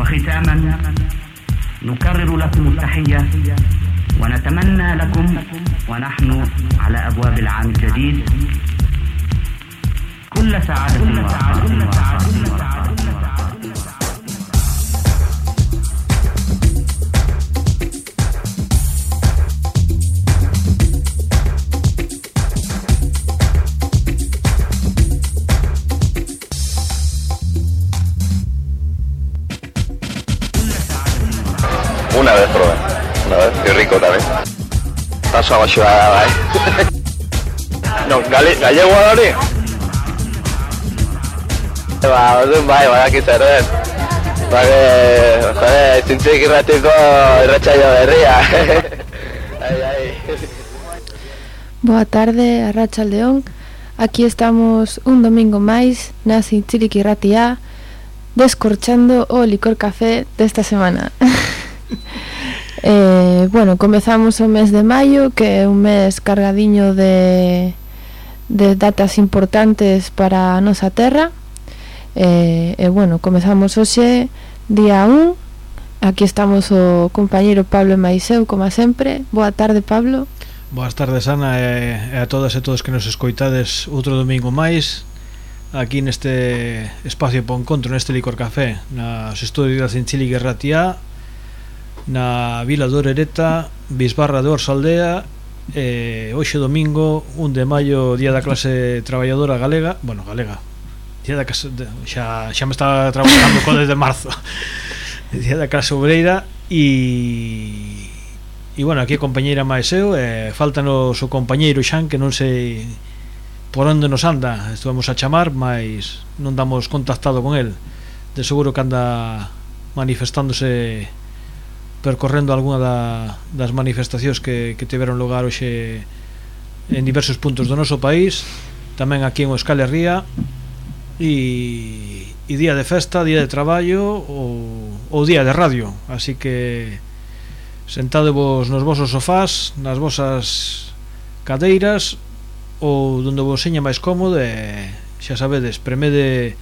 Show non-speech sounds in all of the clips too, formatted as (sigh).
وختاما نكرر لكم التحية ونتمنى لكم ونحن على أبواب العام الجديد. كل سعادة ورخاء Qué rico también. Paso a ayudar, ¿eh? No, gale, gallego hori? Ba, orduan bai, badaki zer den. Ba, que, jode, zintzik irratiko irratxaio berria. (laughs) ai, ai. Boa tarde, Arrachaldeón. Aquí estamos un domingo máis na Sinchiriki Ratia descorchando o licor café desta semana. (laughs) Eh, bueno, comezamos o mes de maio, que é un mes cargadiño de, de datas importantes para a nosa terra. Eh, e, eh, eh, bueno, comezamos hoxe día 1. Aquí estamos o compañeiro Pablo Maiseu, como sempre. Boa tarde, Pablo. Boas tardes, Ana, e, e a todas e todos que nos escoitades outro domingo máis aquí neste espacio para encontro, neste Licor Café, nos estudios da Cinchili Guerratía, na Vila do Orereta, Bisbarra de Orsaldea e hoxe domingo 1 de maio día da clase traballadora galega, bueno, galega. Día da clase, xa xa me estaba traballando con desde marzo. (laughs) Día da clase obreira e e bueno, aquí a compañeira máis eu, e faltanos o compañeiro Xan que non sei por onde nos anda, estuvemos a chamar, mas non damos contactado con el. De seguro que anda manifestándose percorrendo algunha da, das manifestacións que, que tiveron lugar hoxe en diversos puntos do noso país tamén aquí en Euskal Herria e, e día de festa, día de traballo ou, ou día de radio. Así que sentadevos nos vosos sofás nas vosas cadeiras ou donde vos seña máis cómodo e xa sabedes, premede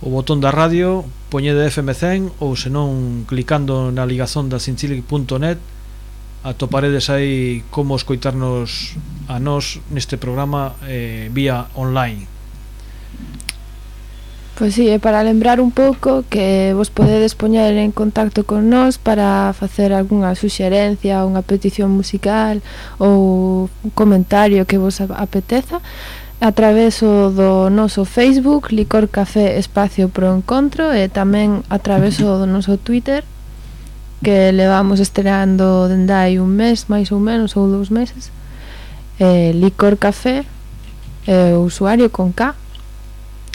o botón da radio, poñede FM100 ou senón clicando na ligazón da sinchilic.net atoparedes aí como escoitarnos a nós neste programa eh, vía online. Pois sí, é para lembrar un pouco que vos podedes poñer en contacto con nós para facer algunha suxerencia, unha petición musical ou un comentario que vos apeteza a través do noso Facebook Licor Café Espacio Pro Encontro e tamén a través do noso Twitter que levamos estreando dende hai un mes, máis ou menos, ou dous meses eh, Licor Café eh, usuario con K.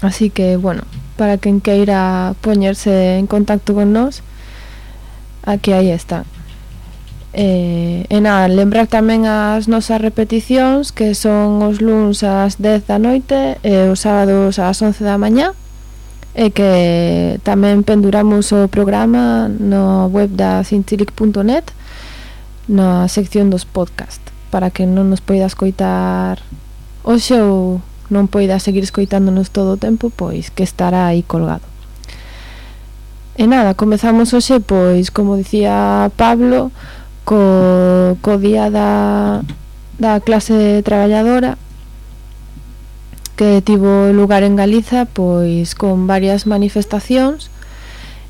Así que, bueno, para quen queira poñerse en contacto con nós aquí aí están. E, e nada, lembrar tamén as nosas repeticións que son os luns ás 10 da noite e os sábados ás 11 da mañá e que tamén penduramos o programa no web da cintilic.net na sección dos podcast para que non nos poida escoitar hoxe ou non poida seguir escoitándonos todo o tempo pois que estará aí colgado. E nada, comezamos hoxe pois como dicía Pablo co, co día da, da clase traballadora que tivo lugar en Galiza pois con varias manifestacións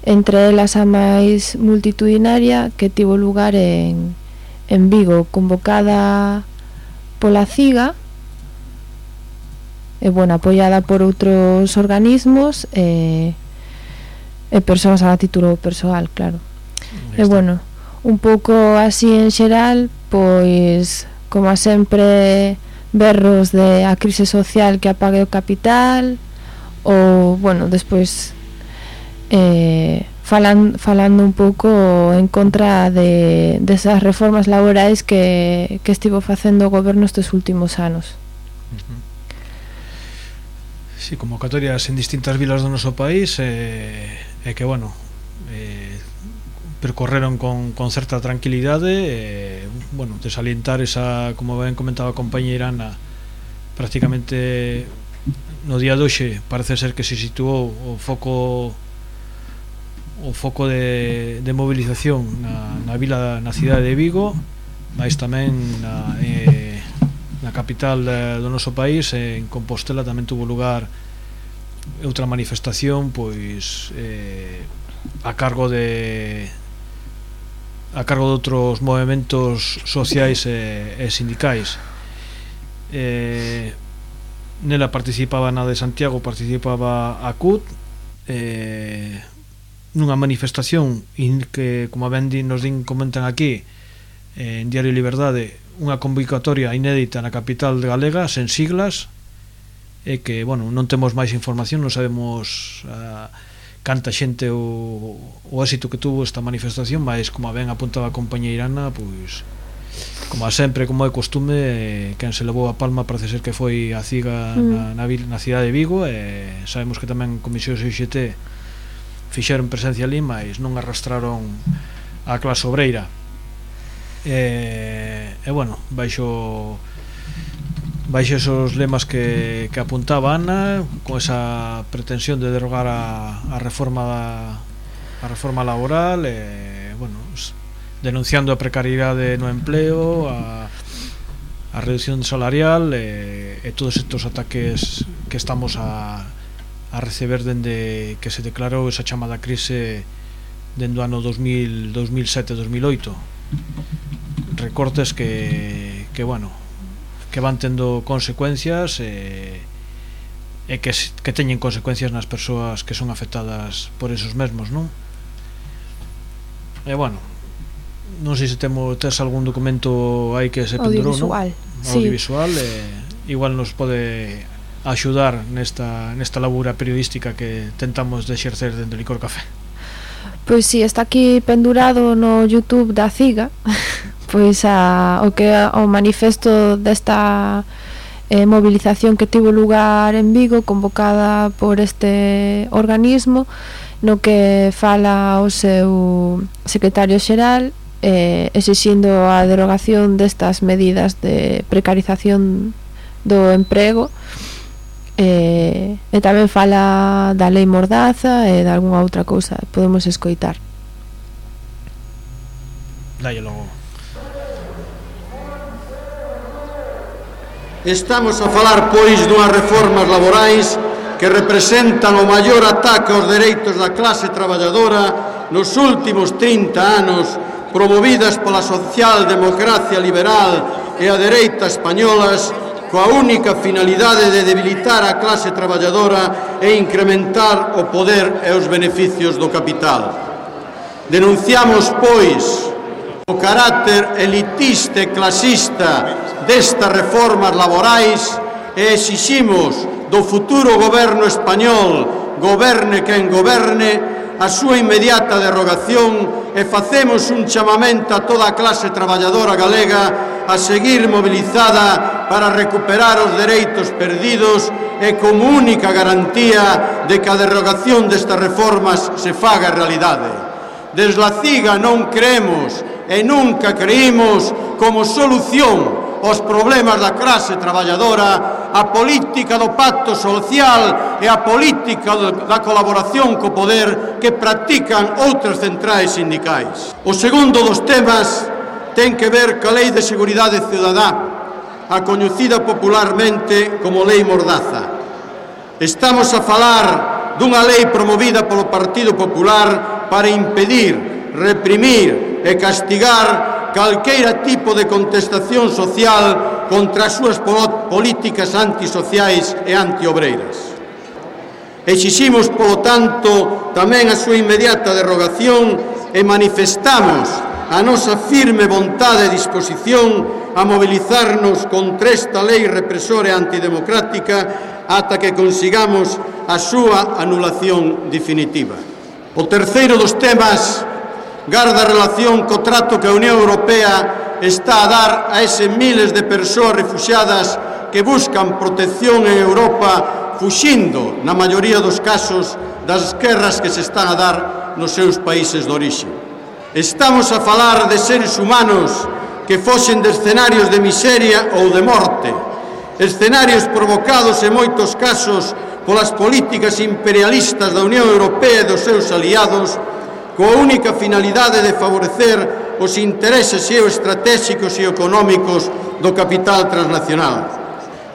entre elas a máis multitudinaria que tivo lugar en, en Vigo convocada pola CIGA e, bueno, apoiada por outros organismos e, e persoas a título persoal, claro. E, bueno, un pouco así en xeral, pois como a sempre berros de a crise social que apague o capital ou, bueno, despois eh, falan, falando un pouco en contra de, desas de reformas laborais que, que estivo facendo o goberno estes últimos anos. Uh -huh. Sí, convocatorias en distintas vilas do noso país eh, e eh, eh, que, bueno, eh, percorreron con, con certa tranquilidade e, bueno, desalientar esa, como ben comentaba a compañeira Ana, prácticamente no día de hoxe parece ser que se situou o foco o foco de, de movilización na, na vila na cidade de Vigo mais tamén na, eh, na capital eh, do noso país en Compostela tamén tuvo lugar outra manifestación pois eh, a cargo de a cargo de outros movimentos sociais e, e sindicais. Eh, nela participaba na de Santiago participaba a CUT eh, nunha manifestación in que como ben din, nos din comentan aquí eh, en Diario Liberdade unha convocatoria inédita na capital de galega sen siglas e que, bueno, non temos máis información, non sabemos a, canta xente o, o éxito que tuvo esta manifestación, mas como ben apuntaba a compañeira Ana, pois como a sempre, como é costume, quen se levou a palma parece ser que foi a CIGA mm. na, na, na cidade de Vigo e sabemos que tamén Comisións XT fixeron presencia ali, mas non arrastraron a clase obreira. E, e bueno, baixo baixo esos lemas que, que apuntaba Ana con esa pretensión de derogar a, a reforma da, a reforma laboral e, bueno, denunciando a precariedade no empleo a, a reducción salarial e, e todos estes ataques que estamos a, a receber dende que se declarou esa chamada crise dende o ano 2000, 2007-2008 recortes que, que bueno que van tendo consecuencias e, e que, que teñen consecuencias nas persoas que son afectadas por esos mesmos, non? E bueno, non sei se temo tes algún documento aí que se pendurou, non? Audiovisual. Sí. E, igual nos pode axudar nesta, nesta labura periodística que tentamos de exercer dentro do Licor Café. Pois si, sí, está aquí pendurado no YouTube da CIGA (laughs) pois a, o que o manifesto desta eh, movilización que tivo lugar en Vigo convocada por este organismo no que fala o seu secretario xeral eh, exixindo a derogación destas medidas de precarización do emprego eh, e tamén fala da lei Mordaza e de algunha outra cousa. Podemos escoitar. Dalle logo. Estamos a falar, pois, dunhas reformas laborais que representan o maior ataque aos dereitos da clase traballadora nos últimos 30 anos promovidas pola socialdemocracia liberal e a dereita españolas coa única finalidade de debilitar a clase traballadora e incrementar o poder e os beneficios do capital. Denunciamos, pois, O carácter elitista e clasista destas reformas laborais e exiximos do futuro goberno español, goberne quen goberne, a súa inmediata derrogación e facemos un chamamento a toda a clase traballadora galega a seguir mobilizada para recuperar os dereitos perdidos e como única garantía de que a derrogación destas reformas se faga realidade. Desde a CIGA non creemos e nunca creímos como solución aos problemas da clase traballadora a política do pacto social e a política da colaboración co poder que practican outras centrais sindicais. O segundo dos temas ten que ver ca Lei de Seguridade Ciudadá, a coñecida popularmente como Lei Mordaza. Estamos a falar dunha lei promovida polo Partido Popular para impedir reprimir e castigar calqueira tipo de contestación social contra as súas políticas antisociais e antiobreiras. Exiximos, polo tanto, tamén a súa inmediata derogación e manifestamos a nosa firme vontade e disposición a mobilizarnos contra esta lei represora e antidemocrática ata que consigamos a súa anulación definitiva. O terceiro dos temas garda relación co trato que a Unión Europea está a dar a ese miles de persoas refugiadas que buscan protección en Europa fuxindo, na maioría dos casos, das guerras que se están a dar nos seus países de orixe. Estamos a falar de seres humanos que foxen de escenarios de miseria ou de morte, escenarios provocados en moitos casos polas políticas imperialistas da Unión Europea e dos seus aliados coa única finalidade de favorecer os intereses xeoestratégicos e económicos do capital transnacional.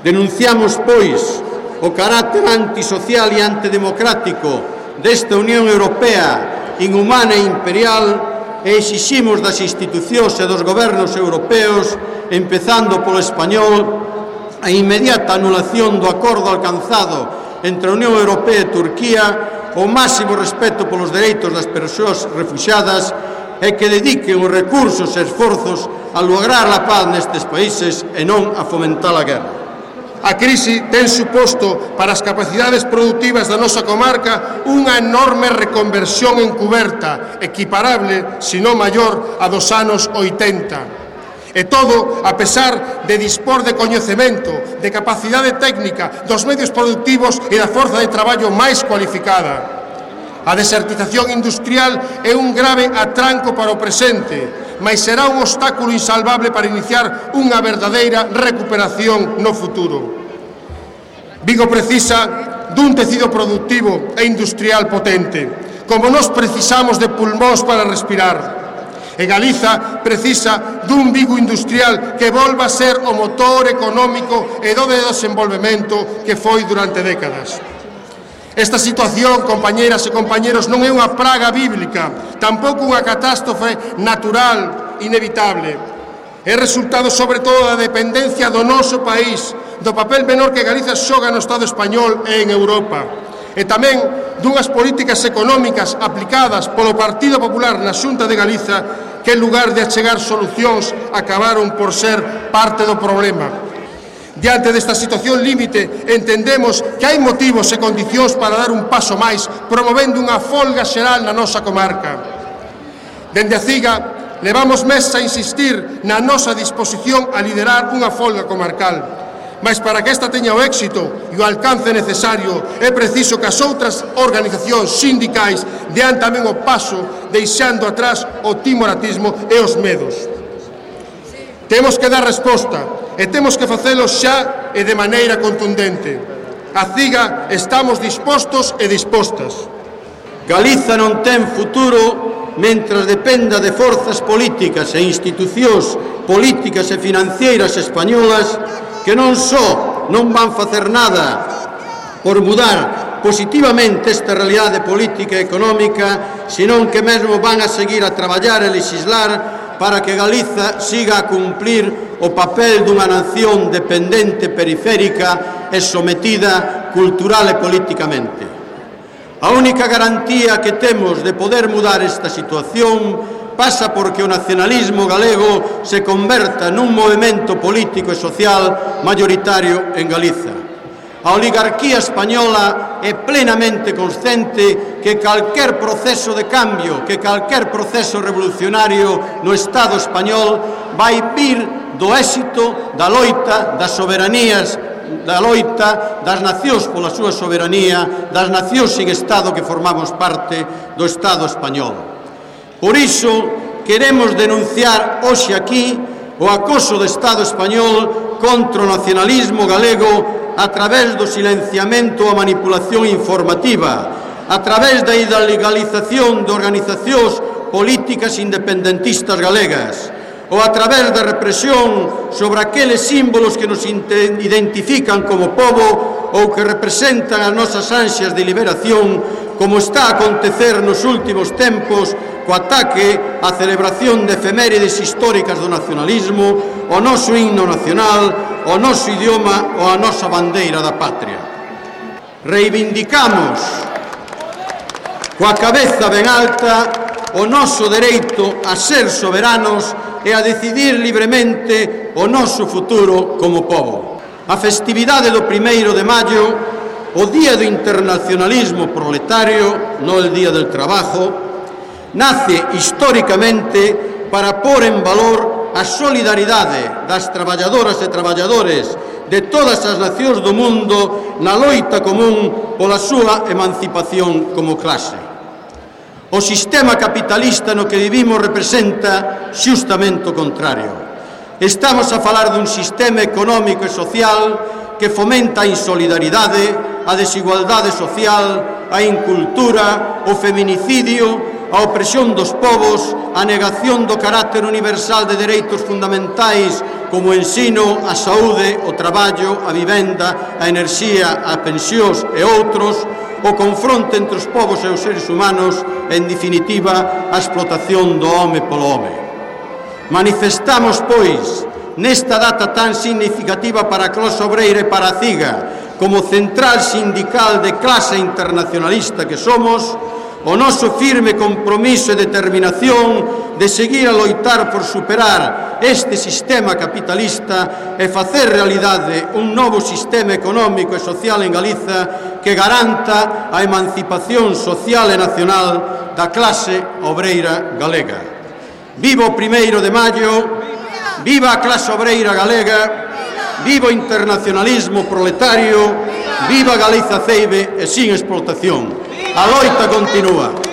Denunciamos, pois, o carácter antisocial e antidemocrático desta Unión Europea inhumana e imperial e exiximos das institucións e dos gobernos europeos, empezando polo español, a inmediata anulación do acordo alcanzado entre a Unión Europea e Turquía o máximo respeto polos dereitos das persoas refuxadas e que dediquen os recursos e esforzos a lograr a paz nestes países e non a fomentar a guerra. A crise ten suposto para as capacidades productivas da nosa comarca unha enorme reconversión encuberta, equiparable, se non maior, a dos anos 80 E todo a pesar de dispor de coñecemento, de capacidade técnica, dos medios productivos e da forza de traballo máis cualificada. A desertización industrial é un grave atranco para o presente, mas será un obstáculo insalvable para iniciar unha verdadeira recuperación no futuro. Vigo precisa dun tecido productivo e industrial potente, como nos precisamos de pulmóns para respirar. E Galiza precisa dun Vigo industrial que volva a ser o motor económico e do de desenvolvemento que foi durante décadas. Esta situación, compañeras e compañeros, non é unha praga bíblica, tampouco unha catástrofe natural inevitable. É resultado, sobre todo, da dependencia do noso país, do papel menor que Galiza xoga no Estado español e en Europa e tamén dunhas políticas económicas aplicadas polo Partido Popular na Xunta de Galiza que en lugar de achegar solucións acabaron por ser parte do problema. Diante desta situación límite, entendemos que hai motivos e condicións para dar un paso máis, promovendo unha folga xeral na nosa comarca. Dende a CIGA, levamos meses a insistir na nosa disposición a liderar unha folga comarcal. Mas para que esta teña o éxito e o alcance necesario é preciso que as outras organizacións sindicais dean tamén o paso deixando atrás o timoratismo e os medos. Temos que dar resposta e temos que facelo xa e de maneira contundente. A CIGA estamos dispostos e dispostas. Galiza non ten futuro mentras dependa de forzas políticas e institucións políticas e financeiras españolas que non só non van facer nada por mudar positivamente esta realidade política e económica, senón que mesmo van a seguir a traballar e legislar para que Galiza siga a cumplir o papel dunha nación dependente periférica e sometida cultural e políticamente. A única garantía que temos de poder mudar esta situación pasa porque o nacionalismo galego se converta nun movimento político e social mayoritario en Galiza. A oligarquía española é plenamente consciente que calquer proceso de cambio, que calquer proceso revolucionario no Estado español vai vir do éxito da loita das soberanías da loita das nacións pola súa soberanía, das nacións sin Estado que formamos parte do Estado español. Por iso, queremos denunciar hoxe aquí o acoso do Estado español contra o nacionalismo galego a través do silenciamento a manipulación informativa, a través da ilegalización de organizacións políticas independentistas galegas, ou a través da represión sobre aqueles símbolos que nos identifican como povo ou que representan as nosas ansias de liberación como está a acontecer nos últimos tempos co ataque á celebración de efemérides históricas do nacionalismo, o noso himno nacional, o noso idioma ou a nosa bandeira da patria. Reivindicamos coa cabeza ben alta o noso dereito a ser soberanos e a decidir libremente o noso futuro como povo. A festividade do primeiro de maio o Día do Internacionalismo Proletario, no el Día del Trabajo, nace históricamente para pôr en valor a solidaridade das traballadoras e traballadores de todas as nacións do mundo na loita común pola súa emancipación como clase. O sistema capitalista no que vivimos representa xustamente o contrario. Estamos a falar dun sistema económico e social que fomenta a insolidariedade, a desigualdade social, a incultura, o feminicidio, a opresión dos povos, a negación do carácter universal de dereitos fundamentais como o ensino, a saúde, o traballo, a vivenda, a enerxía, a pensións e outros, o confronto entre os povos e os seres humanos, en definitiva, a explotación do home polo home. Manifestamos, pois, nesta data tan significativa para a clase obreira e para a CIGA, como central sindical de clase internacionalista que somos, o noso firme compromiso e determinación de seguir a loitar por superar este sistema capitalista e facer realidade un novo sistema económico e social en Galiza que garanta a emancipación social e nacional da clase obreira galega. Vivo o primeiro de maio, Viva a clase obreira galega, viva o internacionalismo proletario, viva Galiza Ceibe e sin explotación. A loita continúa.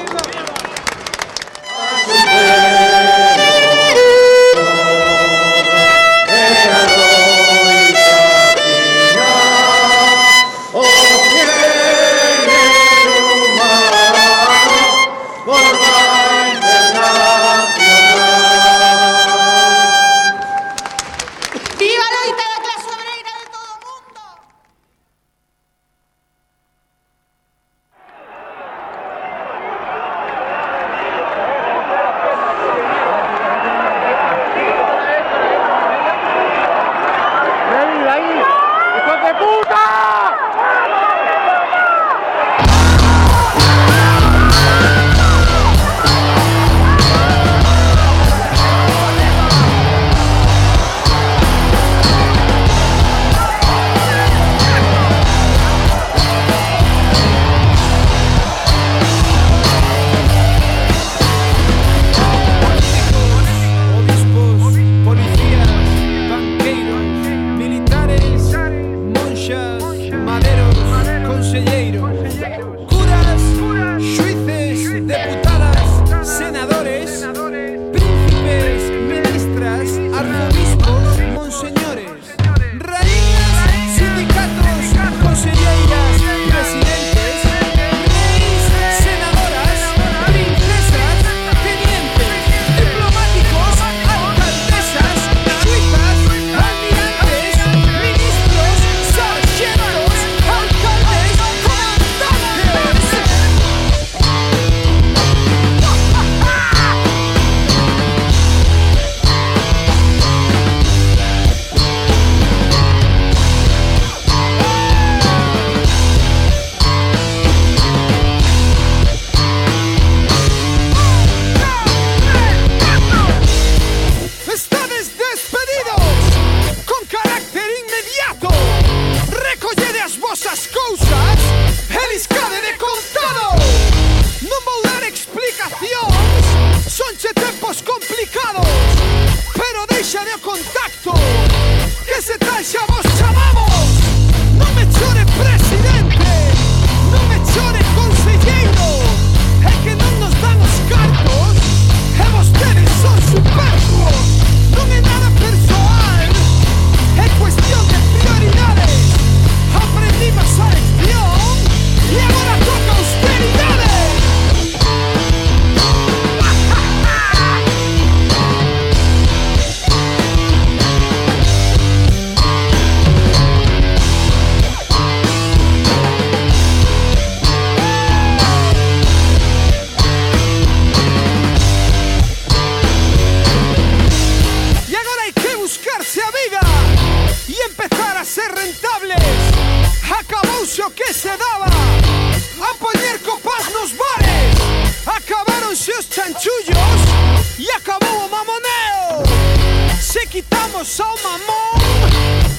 quitamos a mamón,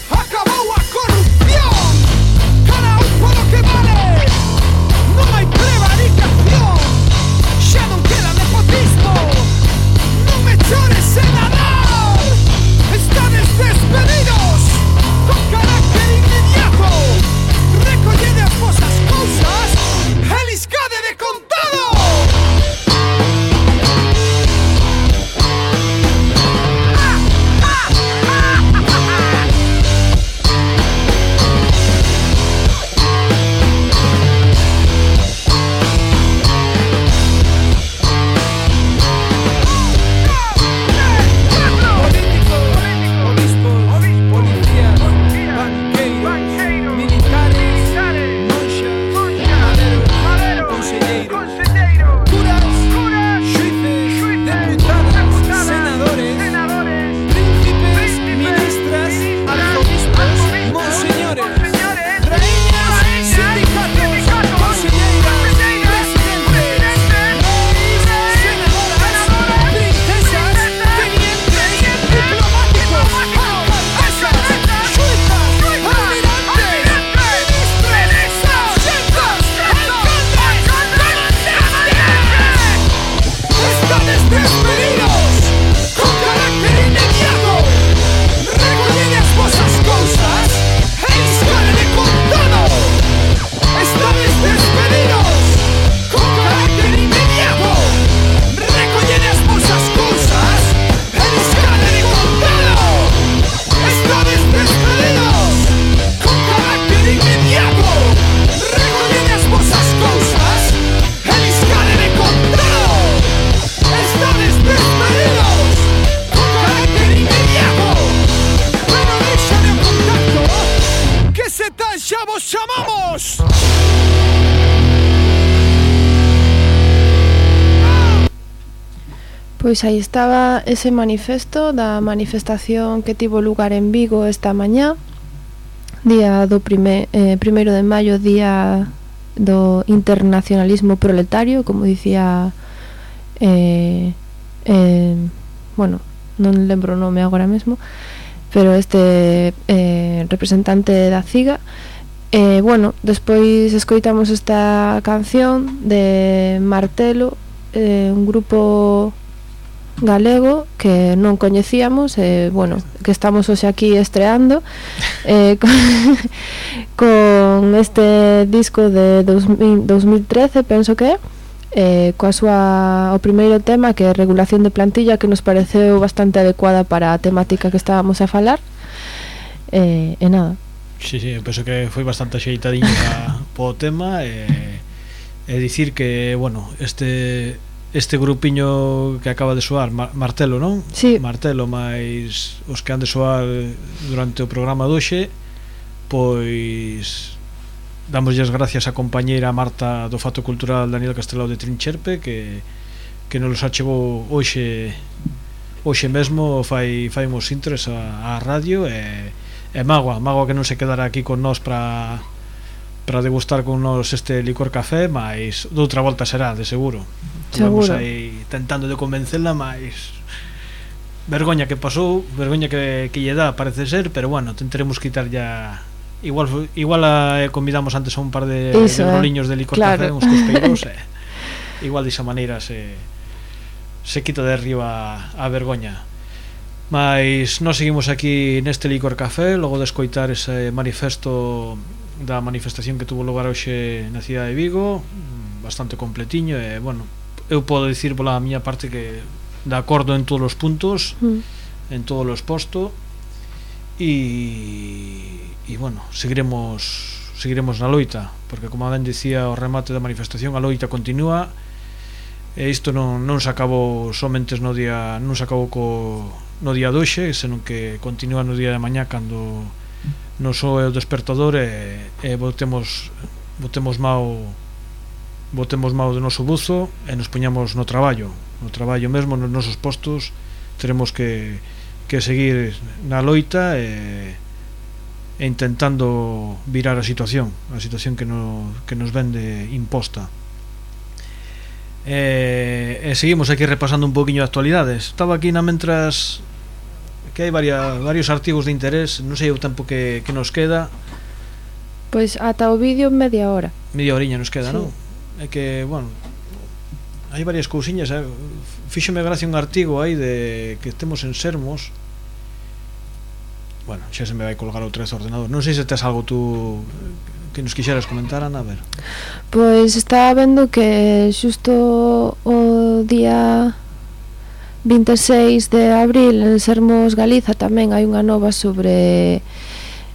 acabó a corrupción. Cada un por lo que vale, no hay prevaricación. Ya no queda nepotismo, no me llores en nadar. Está despedido. aí estaba ese manifesto da manifestación que tivo lugar en Vigo esta mañá, día do prime, eh, primeiro de maio, día do internacionalismo proletario, como dicía eh, eh, bueno, non lembro o nome agora mesmo, pero este eh, representante da CIGA, eh, bueno, despois escoitamos esta canción de Martelo, eh, un grupo galego que non coñecíamos e, eh, bueno, que estamos hoxe aquí estreando eh, (laughs) con, con este disco de 2000, 2013, penso que é eh, coa súa o primeiro tema que é regulación de plantilla que nos pareceu bastante adecuada para a temática que estábamos a falar. Eh, e nada. Si, sí, sí, penso que foi bastante axeitadinha (laughs) po tema e, e dicir que, bueno, este este grupiño que acaba de soar, Mar Martelo, non? Sí. Martelo, máis os que han de soar durante o programa doxe, pois damos as gracias á compañeira Marta do Fato Cultural Daniel Castelao de Trincherpe que, que nos achegou hoxe hoxe mesmo fai, fai uns intres á, radio e, e magua, magua que non se quedará aquí con nós para para degustar con nós este licor café, mas doutra volta será, de seguro. Seguro. Vamos aí tentando de convencela, mas vergoña que pasou, vergoña que, que lle dá, parece ser, pero bueno, tentaremos quitar ya igual igual a, eh, convidamos antes a un par de, Eso, de eh, roliños de licor claro. café, uns cospeiros, (laughs) eh. igual disa maneira se se quita de arriba a vergoña. Mas nós seguimos aquí neste Licor Café Logo de escoitar ese manifesto da manifestación que tuvo lugar hoxe na cidade de Vigo Bastante completiño e, bueno, eu podo dicir pola miña parte que de acordo en todos os puntos mm. en todos os postos e e bueno, seguiremos seguiremos na loita porque como ben dicía o remate da manifestación a loita continúa e isto non, non se acabou somente no día non se acabou co, no día doxe senón que continúa no día de mañá cando non só é o despertador e, e botemos botemos mau botemos mao do noso buzo e nos poñamos no traballo. No traballo mesmo nos nosos postos teremos que, que seguir na loita e, e intentando virar a situación a situación que, no, que nos vende imposta. E, e seguimos aquí repasando un poquinho de actualidades. Estaba aquí na mentras que hai varia, varios artigos de interés non sei o tempo que, que nos queda. Pois ata o vídeo media hora. Media horiña nos queda, sí. non? é que, bueno, hai varias cousiñas, eh? fíxome gracia un artigo aí de que estemos en Sermos. Bueno, xa se me vai colgar outra vez o ordenador. Non sei se tes algo tú eh, que nos quixeras comentar, Ana, a ver. Pois estaba vendo que xusto o día 26 de abril en Sermos Galiza tamén hai unha nova sobre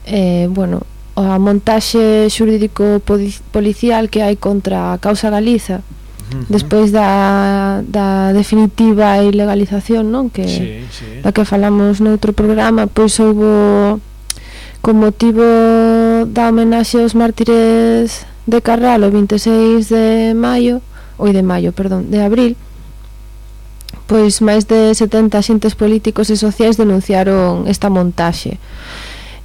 eh, bueno, a montaxe xurídico policial que hai contra a causa Galiza uh -huh. despois da, da definitiva ilegalización non que sí, sí. da que falamos noutro programa pois houbo con motivo da homenaxe aos mártires de Carral o 26 de maio oi de maio, perdón, de abril pois máis de 70 xentes políticos e sociais denunciaron esta montaxe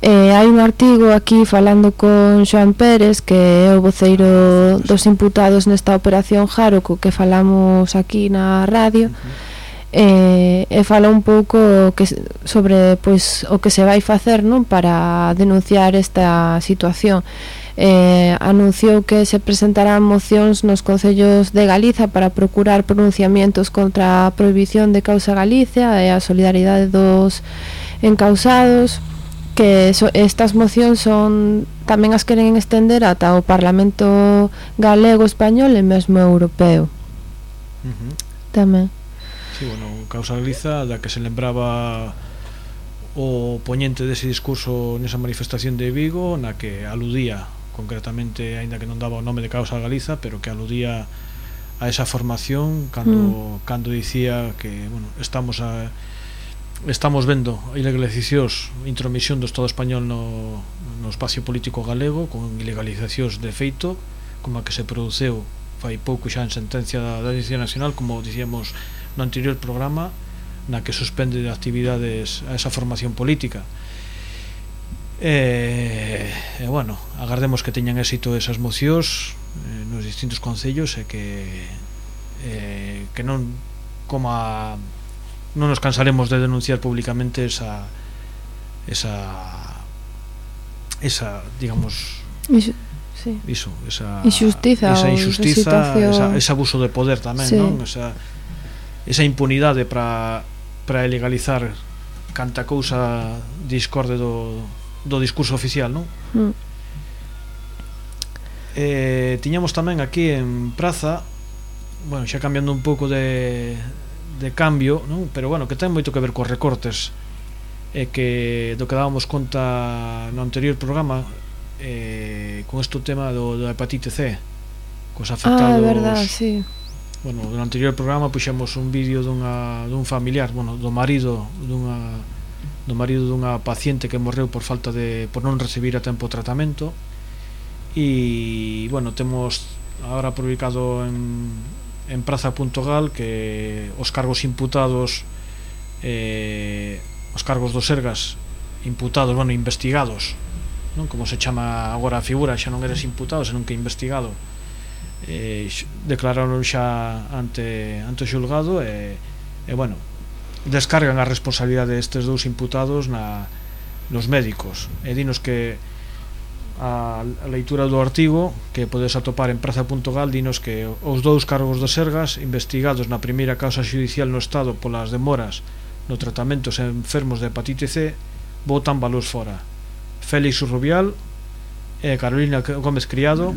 Eh, hai un artigo aquí falando con Joan Pérez que é o voceiro dos imputados nesta operación Jaroco que falamos aquí na radio uh -huh. eh, e fala un pouco que, sobre pois, o que se vai facer non para denunciar esta situación eh, anunciou que se presentarán mocións nos concellos de Galiza para procurar pronunciamientos contra a prohibición de causa Galicia e a solidaridade dos encausados que so, estas mocións son tamén as queren estender ata o Parlamento galego, español e mesmo europeo. Uh -huh. Tamén. Sí, bueno, causa Galiza da que se lembraba o poñente dese discurso nesa manifestación de Vigo na que aludía concretamente, aínda que non daba o nome de causa Galiza, pero que aludía a esa formación cando, mm. cando dicía que bueno, estamos a, estamos vendo ilegalizacións, intromisión do Estado español no, no espacio político galego con ilegalizacións de feito como a que se produceu fai pouco xa en sentencia da Audiencia Nacional como dicíamos no anterior programa na que suspende de actividades a esa formación política. E, e bueno, agardemos que teñan éxito esas mocións eh, nos distintos concellos e que eh, que non coma non nos cansaremos de denunciar públicamente esa esa esa digamos Iso, sí. iso, esa injustiza, esa injustiza esa, ese abuso de poder tamén, sí. non? Esa, esa impunidade para para legalizar canta cousa discorde do, do discurso oficial, non? Mm. Eh, tiñamos tamén aquí en Praza bueno, xa cambiando un pouco de, de cambio, non? pero bueno, que ten moito que ver cos recortes e que do que dábamos conta no anterior programa eh, con este tema do, do hepatite C cos ah, afectados ah, verdad, sí. bueno, no anterior programa puxemos un vídeo dunha, dun familiar bueno, do marido dunha, do marido dunha paciente que morreu por falta de por non recibir a tempo o tratamento e bueno, temos agora publicado en en praza.gal que os cargos imputados eh, os cargos dos Sergas imputados, bueno, investigados non? Como se chama agora a figura xa non eres imputado, senón que investigado. Eh, declararon xa ante, ante o xulgado e, e bueno descargan a responsabilidade destes dous imputados na, nos médicos. E dinos que a leitura do artigo que podes atopar en praza.gal dinos que os dous cargos de Sergas investigados na primeira causa judicial no Estado polas demoras no tratamento aos enfermos de hepatite C botan valores fora. Félix Urrubial e Carolina Gómez Criado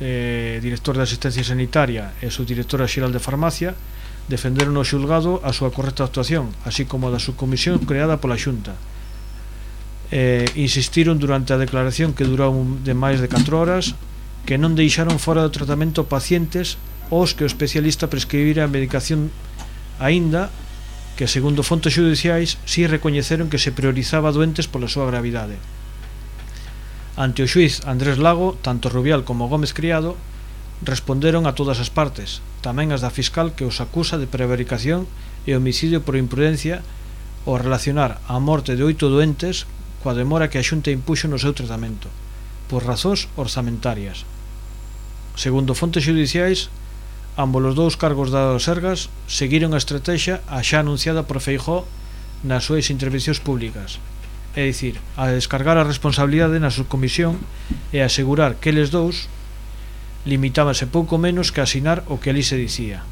eh, director de asistencia sanitaria e subdirectora xeral de farmacia defenderon no xulgado a súa correcta actuación así como a da subcomisión creada pola xunta eh, insistiron durante a declaración que durou de máis de 4 horas que non deixaron fora do tratamento pacientes os que o especialista prescribira a medicación aínda que segundo fontes judiciais si recoñeceron que se priorizaba doentes pola súa gravidade. Ante o xuiz Andrés Lago, tanto Rubial como Gómez Criado responderon a todas as partes, tamén as da fiscal que os acusa de prevaricación e homicidio por imprudencia ao relacionar a morte de oito doentes coa demora que a Xunta impuxo no seu tratamento, por razóns orzamentarias. Segundo fontes judiciais, ambos os dous cargos dados Sergas seguiron a estrategia a xa anunciada por Feijó nas súas intervencións públicas, é dicir, a descargar a responsabilidade na subcomisión e asegurar que eles dous limitábase pouco menos que asinar o que ali se dicía.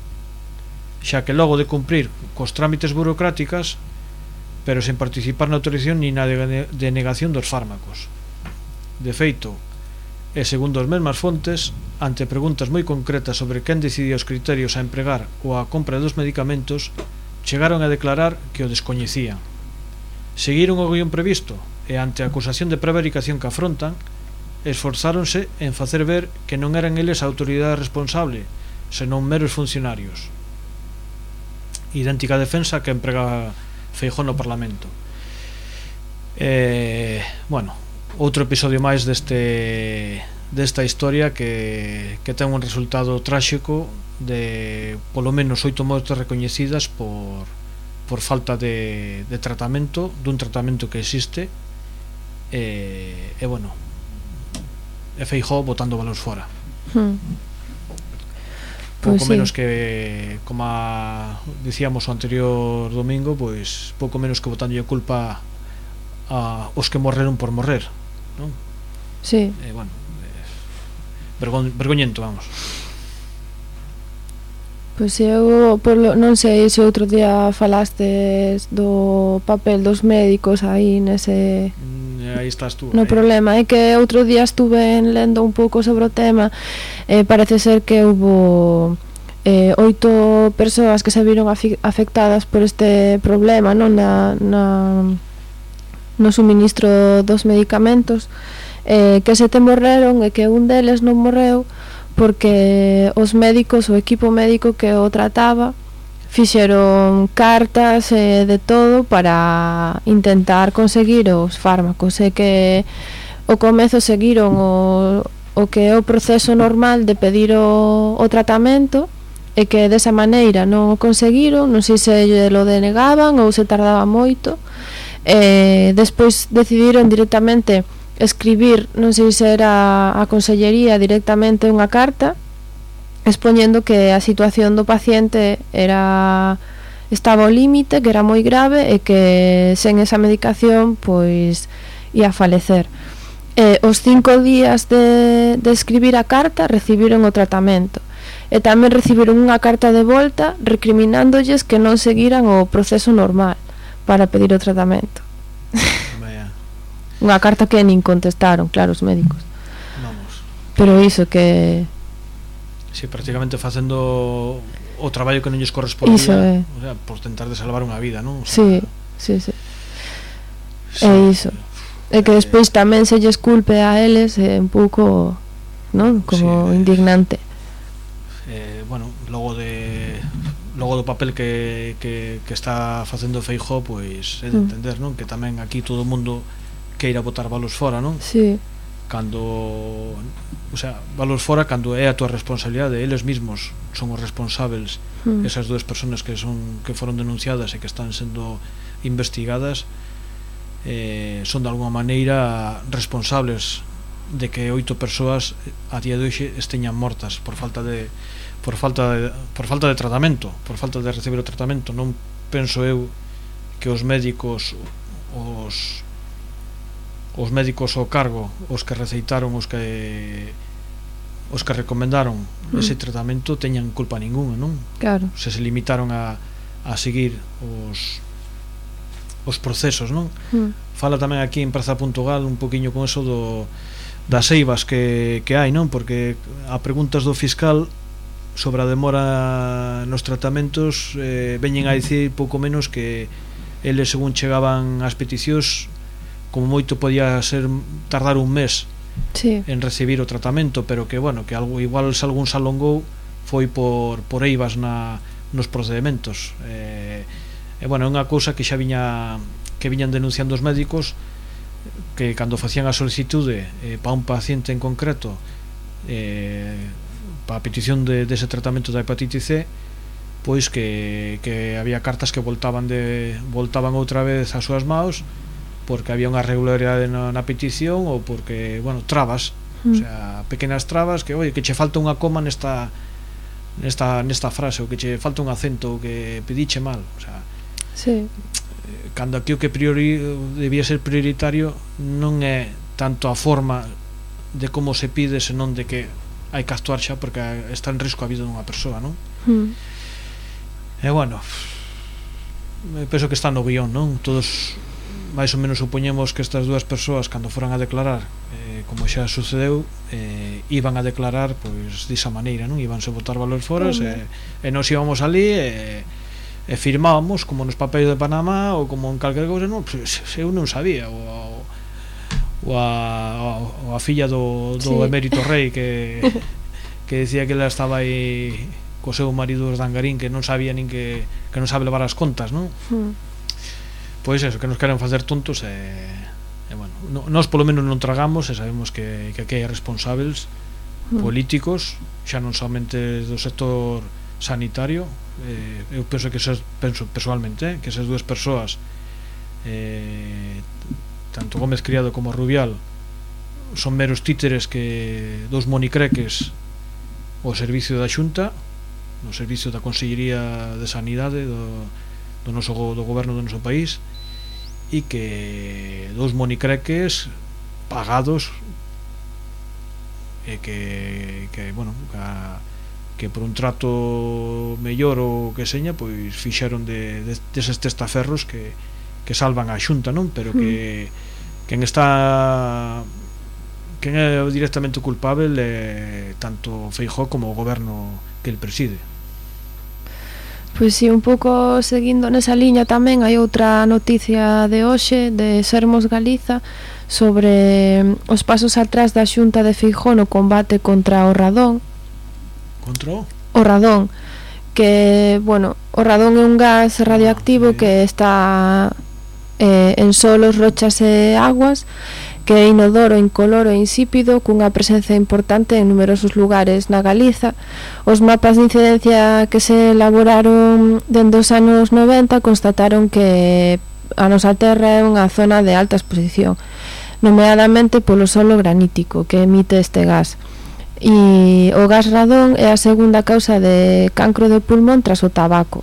Xa que logo de cumprir cos trámites burocráticas, pero sen participar na autorización ni na denegación dos fármacos. De feito, e segundo as mesmas fontes, ante preguntas moi concretas sobre quen decidía os criterios a empregar ou a compra dos medicamentos, chegaron a declarar que o descoñecían. Seguiron o guión previsto e ante a acusación de prevaricación que afrontan, esforzáronse en facer ver que non eran eles a autoridade responsable, senón meros funcionarios. Idéntica defensa que empregaba Feijó no Parlamento eh, bueno outro episodio máis deste desta historia que, que ten un resultado tráxico de polo menos oito mortes recoñecidas por, por falta de, de tratamento dun tratamento que existe e, eh, e bueno e Feijó botando balóns fora hmm pouco pois pues menos sí. que como dicíamos o anterior domingo, pois pouco menos que botanlle culpa a os que morreron por morrer, non? Sí. Eh, bueno, eh, vergoñento, vamos. Pois eu polo, non sei se outro día falastes do papel dos médicos aí nese... Mm, aí estás tú. No aí. problema, é que outro día estuve lendo un pouco sobre o tema e eh, parece ser que hubo eh, oito persoas que se viron afectadas por este problema non na, na, no suministro dos medicamentos eh, que se te morreron e que un deles non morreu porque os médicos, o equipo médico que o trataba, fixeron cartas e de todo para intentar conseguir os fármacos. E que o comezo seguiron o, o que é o proceso normal de pedir o, o tratamento e que desa maneira non o conseguiron, non sei se lo denegaban ou se tardaba moito e despois decidiron directamente escribir, non sei se era a Consellería directamente unha carta expoñendo que a situación do paciente era estaba ao límite, que era moi grave e que sen esa medicación pois ia a falecer. Eh, os cinco días de, de escribir a carta recibiron o tratamento e tamén recibiron unha carta de volta recriminándolles que non seguiran o proceso normal para pedir o tratamento. (laughs) unha carta que nin contestaron, claro, os médicos. Vamos. Pero iso que Si, sí, prácticamente facendo o traballo que non lles correspondía, iso, eh. o sea, por tentar de salvar unha vida, non? O sea, sí, sí, sí. É iso. E que despois tamén se lles culpe a eles é un pouco, non? Como sí, indignante. Eh, bueno, logo de logo do papel que, que, que está facendo Feijó pois é de mm. entender, non? Que tamén aquí todo o mundo queira botar balos fora, non? Sí. Cando, o sea, balos fora cando é a túa responsabilidade, eles mesmos son os responsables, mm. esas dúas persoas que son que foron denunciadas e que están sendo investigadas eh, son de alguma maneira responsables de que oito persoas a día de hoxe esteñan mortas por falta de por falta de, por falta de tratamento, por falta de recibir o tratamento. Non penso eu que os médicos os os médicos ao cargo, os que receitaron, os que os que recomendaron mm. ese tratamento teñan culpa ninguna, non? Claro. Se se limitaron a, a seguir os os procesos, non? Mm. Fala tamén aquí en Praza Puntugal un poquiño con eso do das eivas que, que hai, non? Porque a preguntas do fiscal sobre a demora nos tratamentos eh, veñen a dicir pouco menos que eles según chegaban as peticións como moito podía ser tardar un mes sí. en recibir o tratamento, pero que bueno, que algo igual se algún se alongou foi por por eivas na nos procedementos. Eh, e bueno, é unha cousa que xa viña que viñan denunciando os médicos que cando facían a solicitude eh, para un paciente en concreto eh, para a petición de, dese tratamento da hepatite C pois que, que había cartas que voltaban de voltaban outra vez ás súas maus porque había unha regularidade na, na petición ou porque, bueno, trabas, mm. o hmm. sea, pequenas trabas que, oye, que che falta unha coma nesta nesta nesta frase ou que che falta un acento ou que pediche mal, o sea, sí. Eh, cando aquí o que priori debía ser prioritario non é tanto a forma de como se pide, senón de que hai que actuar xa porque está en risco a vida dunha persoa, non? Mm. E bueno, eh, penso que está no guión, non? Todos máis ou menos supoñemos que estas dúas persoas cando foran a declarar eh, como xa sucedeu eh, iban a declarar pois disa maneira non ibanse botar valores foras e, e nos íbamos ali e, e firmábamos como nos papéis de Panamá ou como en calquer cousa non, pois, eu non sabía o, ou, a, ou a filla do, do sí. emérito rei que, (laughs) que decía que ela estaba aí co seu marido Dangarín que non sabía nin que, que non sabe levar as contas non? Mm pois eso, que nos queren facer tontos e, e bueno, no, nós polo menos non tragamos e sabemos que, que aquí hai responsables políticos xa non somente do sector sanitario eh, eu penso que ser, penso personalmente eh, que esas dúas persoas eh, tanto Gómez Criado como Rubial son meros títeres que dos monicreques o servicio da xunta no servicio da Consellería de Sanidade do, do noso do goberno do noso país e que dous monicreques pagados e que, que bueno, a, que por un trato mellor ou que seña, pois fixeron de, de deses testaferros que, que salvan a xunta, non? Pero que hmm. quen está quen é directamente culpable é tanto Feijó como o goberno que el preside. Pois si, sí, un pouco seguindo nesa liña tamén hai outra noticia de hoxe de Sermos Galiza sobre mm, os pasos atrás da Xunta de Feijó no combate contra o radón. Contra o? O radón, que, bueno, o radón é un gas ah, radioactivo ah, sí. que está eh, en solos, rochas e aguas que é inodoro, incoloro e insípido, cunha presencia importante en numerosos lugares na Galiza. Os mapas de incidencia que se elaboraron dende os anos 90 constataron que a nosa terra é unha zona de alta exposición, nomeadamente polo solo granítico que emite este gas. E o gas radón é a segunda causa de cancro de pulmón tras o tabaco.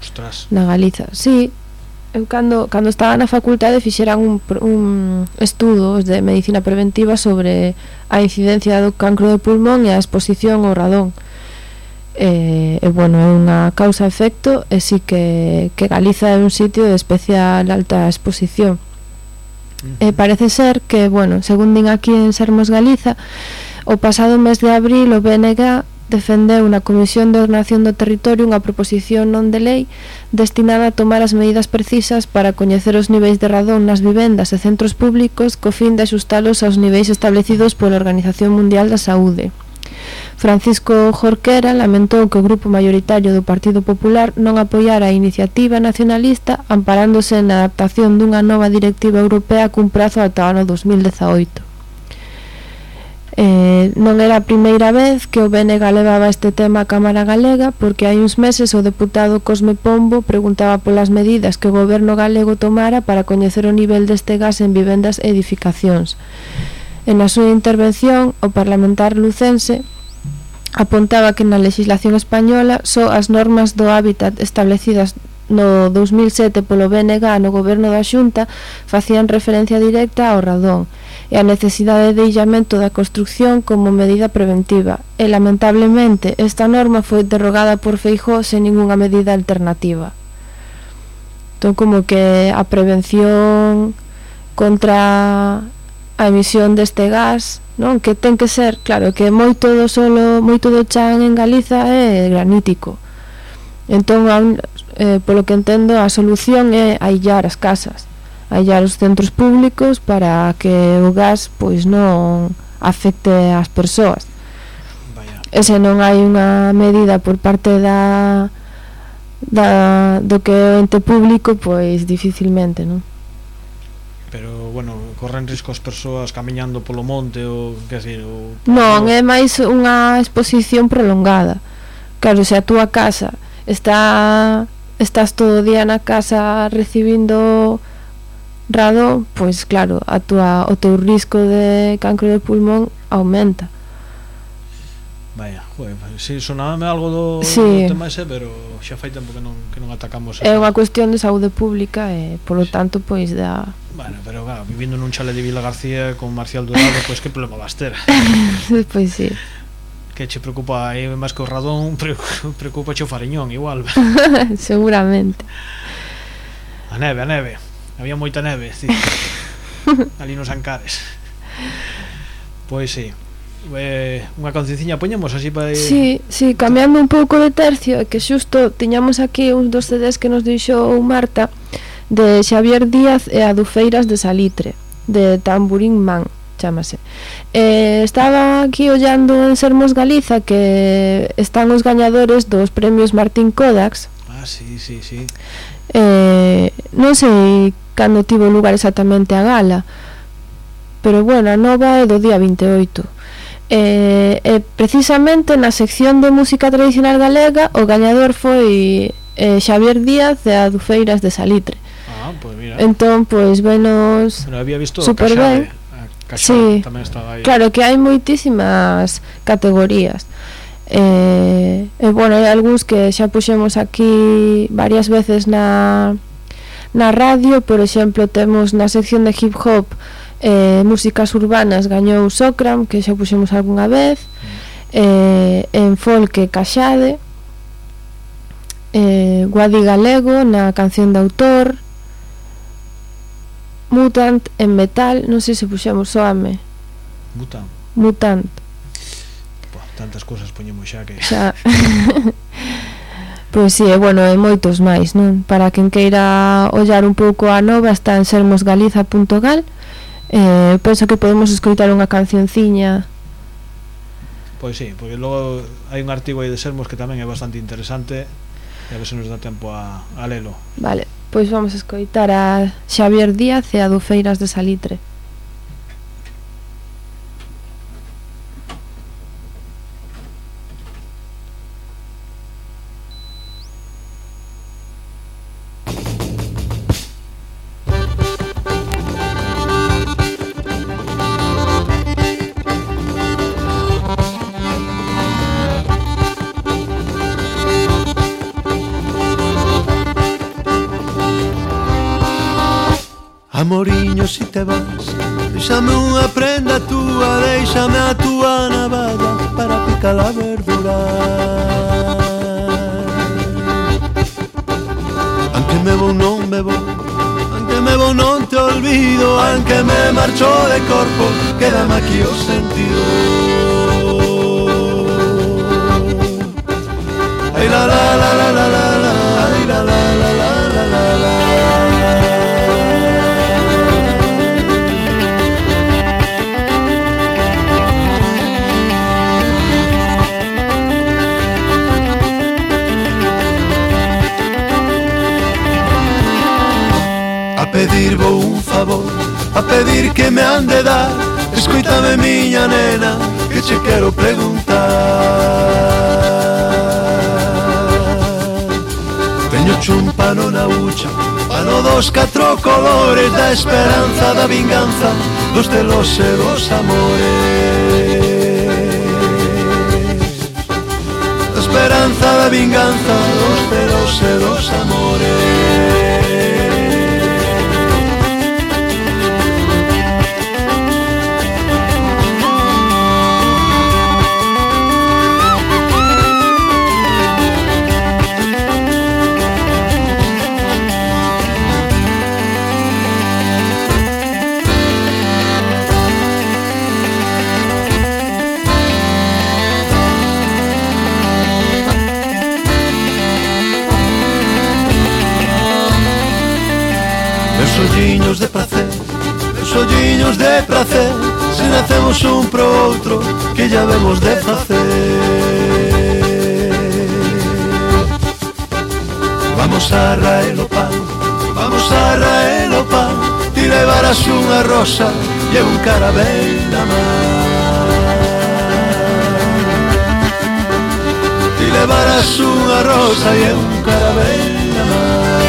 Ostras. Na Galiza, sí, Eu cando, cando estaba na facultade fixeran un, un estudos de medicina preventiva sobre a incidencia do cancro do pulmón e a exposición ao radón. E, e bueno, é unha causa-efecto e si que, que Galiza é un sitio de especial alta exposición. E parece ser que, bueno, según din aquí en Sermos Galiza, o pasado mes de abril o BNG defendeu na Comisión de Ordenación do Territorio unha proposición non de lei destinada a tomar as medidas precisas para coñecer os niveis de radón nas vivendas e centros públicos co fin de axustalos aos niveis establecidos pola Organización Mundial da Saúde. Francisco Jorquera lamentou que o grupo maioritario do Partido Popular non apoiara a iniciativa nacionalista amparándose na adaptación dunha nova directiva europea cun prazo ata o ano 2018. Eh, non era a primeira vez que o BNG levaba este tema á Cámara Galega porque hai uns meses o deputado Cosme Pombo preguntaba polas medidas que o goberno galego tomara para coñecer o nivel deste gas en vivendas e edificacións. En a súa intervención, o parlamentar lucense apuntaba que na legislación española só as normas do hábitat establecidas no 2007 polo BNG no goberno da Xunta facían referencia directa ao radón, e a necesidade de illamento da construcción como medida preventiva, e lamentablemente esta norma foi derrogada por Feijó sen ningunha medida alternativa. Entón como que a prevención contra a emisión deste gas non que ten que ser, claro, que moito do solo, moito do chan en Galiza é granítico. Entón, eh, polo que entendo, a solución é aillar as casas hallar os centros públicos para que o gas pois non afecte as persoas. Vaya. E se non hai unha medida por parte da, da do que é o ente público, pois dificilmente, non? Pero, bueno, corren riscos persoas camiñando polo monte ou, que decir, ou... Non, é máis unha exposición prolongada. Claro, se a túa casa está estás todo o día na casa recibindo radón, pois claro, a tua, o teu risco de cancro de pulmón aumenta. Vaya, joder, si sonábame algo do, sí. do tema ese, pero xa fai tempo que non, que non atacamos É unha cuestión de saúde pública e, polo sí. tanto, pois da... Bueno, pero claro, vivindo nun chale de Vila García con Marcial Dorado, pois que problema vas ter? (laughs) pois pues, sí que che preocupa aí máis que o radón, (laughs) preocupa che o fariñón igual. (laughs) Seguramente. A neve, a neve. Había moita neve, sí. (laughs) Ali nos Ancares. Pois sí. Eh, unha concienciña poñemos así para... Sí, sí, cambiando un pouco de tercio, que xusto tiñamos aquí uns dos CDs que nos deixou Marta de Xavier Díaz e Adufeiras de Salitre, de Tamburín Man chamase. Eh, estaba aquí ollando en Sermos Galiza que están os gañadores dos premios Martín Kodax. Ah, sí, sí, sí. Eh, non sei cando tivo lugar exactamente a gala. Pero bueno, a nova é do día 28 e, e precisamente na sección de música tradicional galega o gañador foi eh, Xavier Díaz de Adufeiras de Salitre. Ah, pues mira. entón, pois, pues, venos bueno, había visto super ben. Eh. Caxón, sí, tamén estaba aí. claro que hai moitísimas categorías. Eh, e bueno, hai algúns que xa puxemos aquí varias veces na Na radio, por exemplo, temos na sección de hip hop eh, músicas urbanas gañou Socram, que xa puxemos algunha vez, eh, en folk Caxade, eh, Guadi Galego na canción de autor, Mutant en metal, non sei se puxemos soame. Mutant. Mutant. Buah, tantas cousas poñemos xa que... Xa. (laughs) Pois si, sí, e bueno, hai moitos máis, non? Para quen queira ollar un pouco a nova está en sermosgaliza.gal eh, Penso que podemos escoitar unha cancionciña. Pois si, sí, porque logo hai un artigo aí de Sermos que tamén é bastante interesante E a ver se nos dá tempo a, a lelo. Vale, pois vamos a escoitar a Xavier Díaz e a Dufeiras de Salitre. amoriño si te vas Deixame unha prenda túa, deixame a túa navalla Para picar a verdura. Anque me vou non me vou Anque me vou non te olvido Anque me marcho de corpo Quédame aquí o sentido. Ay la la la la la la. pedir que me han de dar. Escoítame miña nena que che quero preguntar. Teño chumpano na hucha Pano dos catro colores da esperanza, da vinganza Dos telos e dos amores. Da esperanza, da vinganza Dos telos e dos amores. olliños de prazer Os olliños de prazer Se nacemos un pro outro Que ya vemos de facer Vamos a raer o pan Vamos a raer o pan Ti levarás unha rosa E un carabel na mar levarás unha rosa e un carabel na mar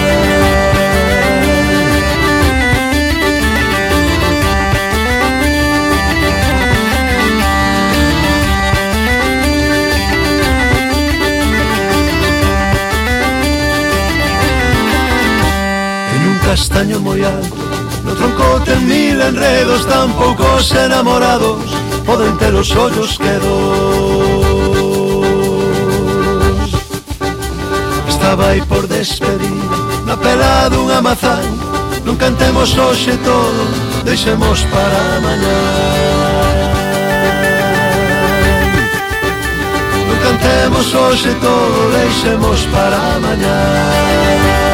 castaño moiado No tronco ten mil enredos Tan poucos enamorados Poden ter os ollos que dos. Estaba aí por despedir Na pela dunha mazán Non cantemos hoxe todo Deixemos para mañá. Non cantemos hoxe todo Deixemos para mañá.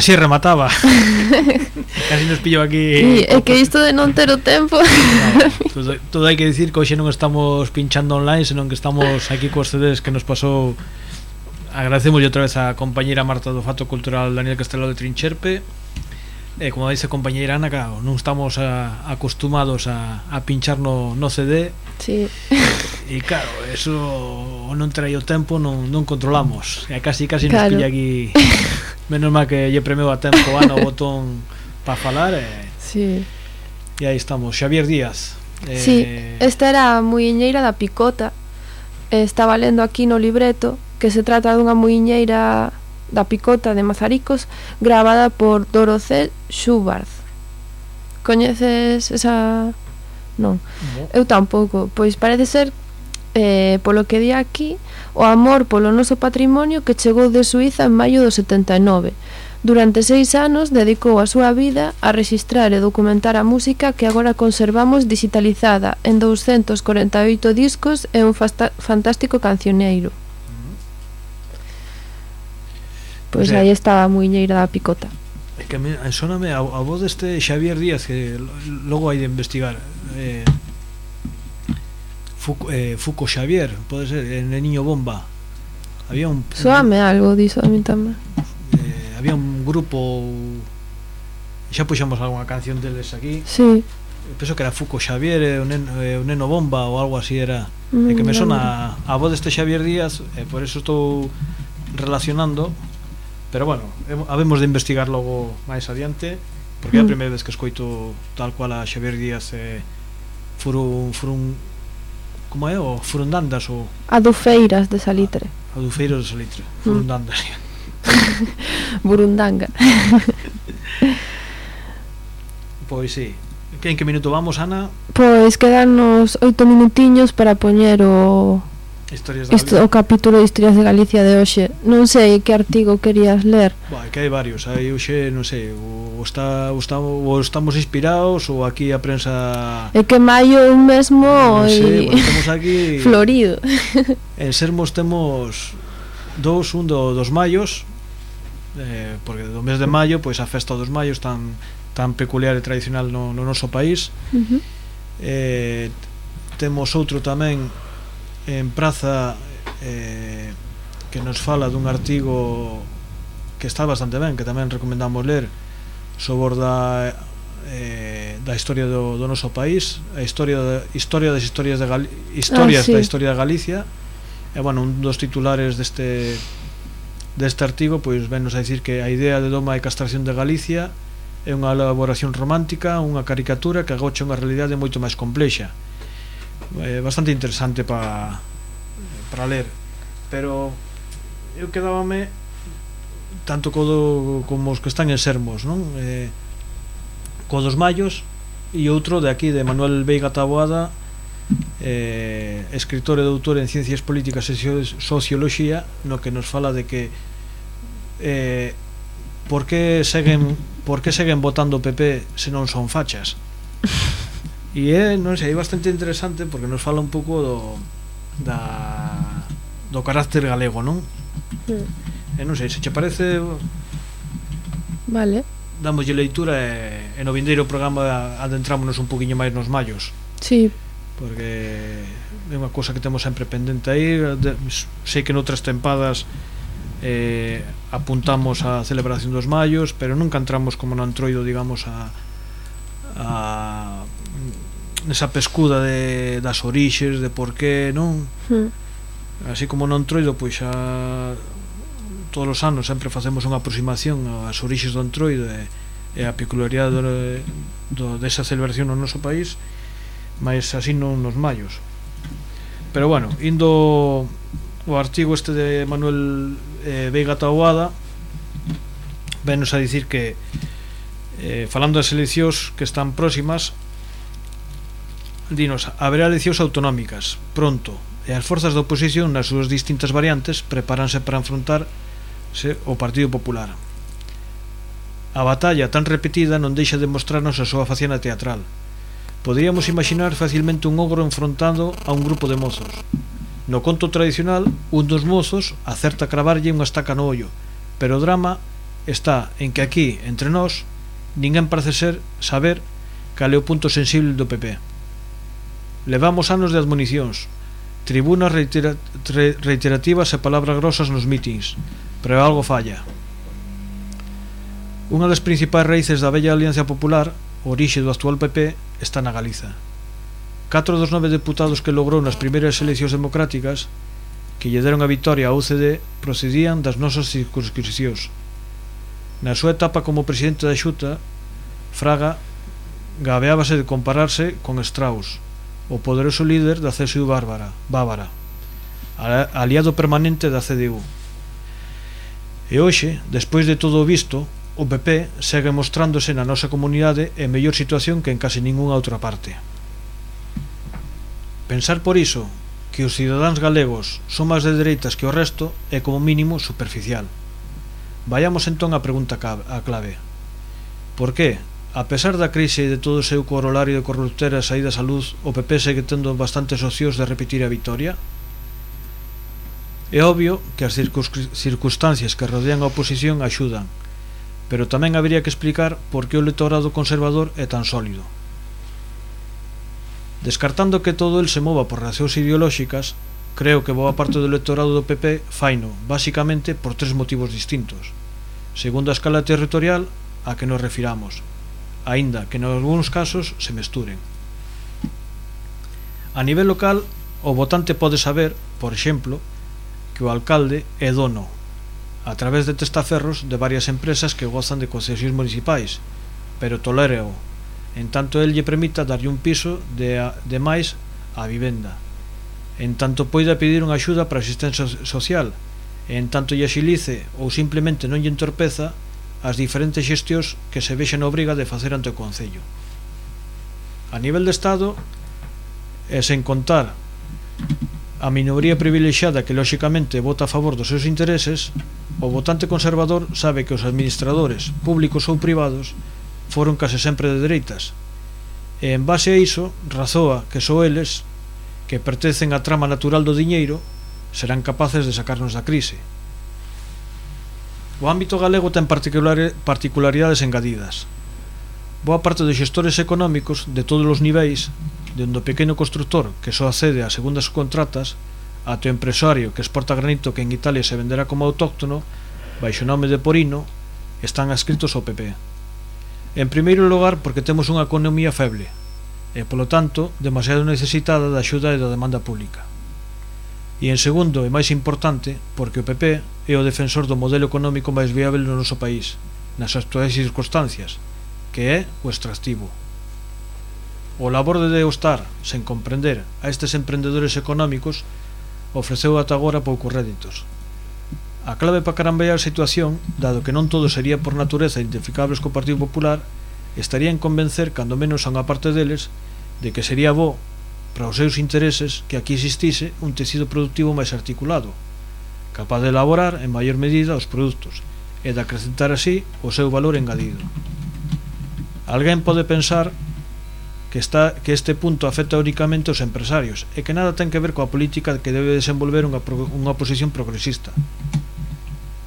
Así remataba. (laughs) Casi nos pillo aquí. Sí, é que isto de non ter o tempo. (laughs) todo, todo hai que dicir que hoxe non estamos pinchando online, senón que estamos aquí cos CDs que nos pasou Agradecemos outra vez a compañeira Marta do Fato Cultural Daniel Castelo de Trincherpe eh, como dice a compañeira Ana, claro, non estamos a, acostumados a, a pinchar no, no CD. Sí. E claro, eso non traía o tempo, non, non controlamos. E casi casi claro. nos pilla aquí (laughs) Menos mal que lle premeu a tempo Ana o botón para falar e... Sí. E aí estamos, Xavier Díaz. Eh... Sí, esta era a muiñeira da picota. Eh, estaba lendo aquí no libreto que se trata dunha muiñeira da picota de Mazaricos gravada por Dorocel Schubart. Coñeces esa... Non. No. Eu tampouco, pois parece ser eh, polo que di aquí, o amor polo noso patrimonio que chegou de Suiza en maio do 79. Durante seis anos dedicou a súa vida a registrar e documentar a música que agora conservamos digitalizada en 248 discos e un fantástico cancioneiro. Pois eh, aí estaba a muiñeira da picota. É que me, eh, soname a, a voz deste Xavier Díaz que logo hai de investigar. Eh, Fuco, eh, Fuco Xavier, pode ser, eh, en el Niño Bomba. Había un Soame algo diso a mí tamén. Eh, había un grupo xa puxamos algunha canción deles aquí. Sí. Eh, penso que era Fuco Xavier, eh, o neno, eh, o neno Bomba ou algo así era. Mm, e que me sona a, a voz deste Xavier Díaz, eh, por eso estou relacionando. Pero bueno, eh, habemos de investigar logo máis adiante, porque mm. é a mm. primeira vez que escoito tal cual a Xavier Díaz eh, furun, furun como é o Furundandas ou Feiras de Salitre. O do feiras de Salitre, Furundandas. Mm. (laughs) Burundanga. (laughs) pois si. Sí. En que minuto vamos, Ana? Pois quedarnos oito minutiños para poñer o Historias de Isto, o capítulo de Historias de Galicia de hoxe. Non sei que artigo querías ler. Bah, que hai varios, hai hoxe, non sei O, está, o, está, o estamos inspirados Ou aquí a prensa É que maio é un mesmo non sei, e... bueno, Estamos aquí (laughs) Florido. (laughs) En Sermos temos Dous, un do, dos maios eh, Porque do mes de maio Pois a festa dos maios tan, tan peculiar e tradicional no, no noso país. Uh -huh. eh, Temos outro tamén en Praza eh, que nos fala dun artigo que está bastante ben, que tamén recomendamos ler sobre da, eh, da historia do, do noso país a historia da, historia das historias de Gal historias ah, sí. da historia de Galicia e bueno, un dos titulares deste deste artigo pois venos a dicir que a idea de doma e castración de Galicia é unha elaboración romántica, unha caricatura que agocha unha realidade moito máis complexa eh, bastante interesante para para ler pero eu quedábame tanto co do, como os que están en Sermos non? Eh, co dos Mayos e outro de aquí de Manuel Veiga Taboada eh, escritor e doutor en Ciencias Políticas e socioloxía no que nos fala de que eh, por que seguen por que seguen votando PP se non son fachas (laughs) E é, non sei, é bastante interesante porque nos fala un pouco do da do carácter galego, non? Mm. Eh, e non sei, se che parece Vale. Damoslle leitura e, e no vindeiro programa adentrámonos un poquinho máis nos mallos. Sí. Porque é unha cousa que temos sempre pendente aí, de, sei que noutras tempadas eh, apuntamos a celebración dos mallos, pero nunca entramos como no antroido, digamos, a, a nesa pescuda de, das orixes, de por qué, non? Mm. Así como non troido, pois xa todos os anos sempre facemos unha aproximación ás orixes do Entroido e, e a peculiaridade do, do, desa celebración no noso país mas así non nos mayos pero bueno, indo o artigo este de Manuel eh, Veiga Tauada venos a dicir que eh, falando das eleccións que están próximas dinos, haberá eleccións autonómicas pronto e as forzas da oposición nas súas distintas variantes preparanse para enfrontarse o Partido Popular. A batalla tan repetida non deixa de mostrarnos a súa faciana teatral. Poderíamos imaginar facilmente un ogro enfrontando a un grupo de mozos. No conto tradicional, un dos mozos acerta a cravarlle unha estaca no ollo, pero o drama está en que aquí, entre nós, ninguén parece ser saber cal é o punto sensible do PP. Levamos anos de admonicións, tribunas reitera, re, reiterativas e palabras grosas nos mítings, pero algo falla. Unha das principais raíces da bella Alianza Popular, orixe do actual PP, está na Galiza. Catro dos nove deputados que logrou nas primeiras eleccións democráticas que lle deron a victoria ao UCD procedían das nosas circunscripcións. Na súa etapa como presidente da Xuta, Fraga gabeábase de compararse con Strauss, o poderoso líder da CSU Bárbara, Bávara, aliado permanente da CDU. E hoxe, despois de todo o visto, o PP segue mostrándose na nosa comunidade en mellor situación que en case ningunha outra parte. Pensar por iso que os cidadáns galegos son máis de dereitas que o resto é como mínimo superficial. Vayamos entón á pregunta a clave. Por que, A pesar da crise e de todo o seu corolario de corruptera saídas a luz, o PP segue tendo bastantes ocios de repetir a vitoria? É obvio que as circunstancias que rodean a oposición axudan, pero tamén habería que explicar por que o electorado conservador é tan sólido. Descartando que todo el se mova por razóns ideolóxicas, creo que boa parte do electorado do PP faino, basicamente, por tres motivos distintos. Segundo a escala territorial, a que nos refiramos, aínda que en algúns casos se mesturen. A nivel local, o votante pode saber, por exemplo, que o alcalde é dono, a través de testaferros, de varias empresas que gozan de concesións municipais, pero toléreo, en tanto el lle permita darlle un piso de, a, de máis á vivenda, en tanto poida pedir unha axuda para asistencia social, en tanto lle axilice ou simplemente non lle entorpeza as diferentes xestións que se vexen obriga de facer ante o Concello. A nivel de Estado, e sen contar a minoría privilexiada que lóxicamente vota a favor dos seus intereses, o votante conservador sabe que os administradores, públicos ou privados, foron case sempre de dereitas, e en base a iso razoa que só eles, que pertencen á trama natural do diñeiro, serán capaces de sacarnos da crise. O ámbito galego ten particularidades engadidas. Boa parte dos xestores económicos de todos os niveis, dende o pequeno constructor que só accede a segundas contratas, até o empresario que exporta granito que en Italia se venderá como autóctono, baixo nome de Porino, están adscritos ao PP. En primeiro lugar, porque temos unha economía feble, e, polo tanto, demasiado necesitada da axuda e da demanda pública. E en segundo, e máis importante, porque o PP é o defensor do modelo económico máis viable no noso país, nas actuais circunstancias, que é o extractivo. O labor de deustar, sen comprender, a estes emprendedores económicos ofreceu ata agora poucos réditos. A clave para carambear a situación, dado que non todo sería por natureza identificables co Partido Popular, estaría en convencer cando menos a unha parte deles de que sería bo para os seus intereses que aquí existise un tecido productivo máis articulado, capaz de elaborar en maior medida os produtos e de acrecentar así o seu valor engadido. Alguén pode pensar que, está, que este punto afecta únicamente aos empresarios e que nada ten que ver coa política que debe desenvolver unha, unha posición progresista.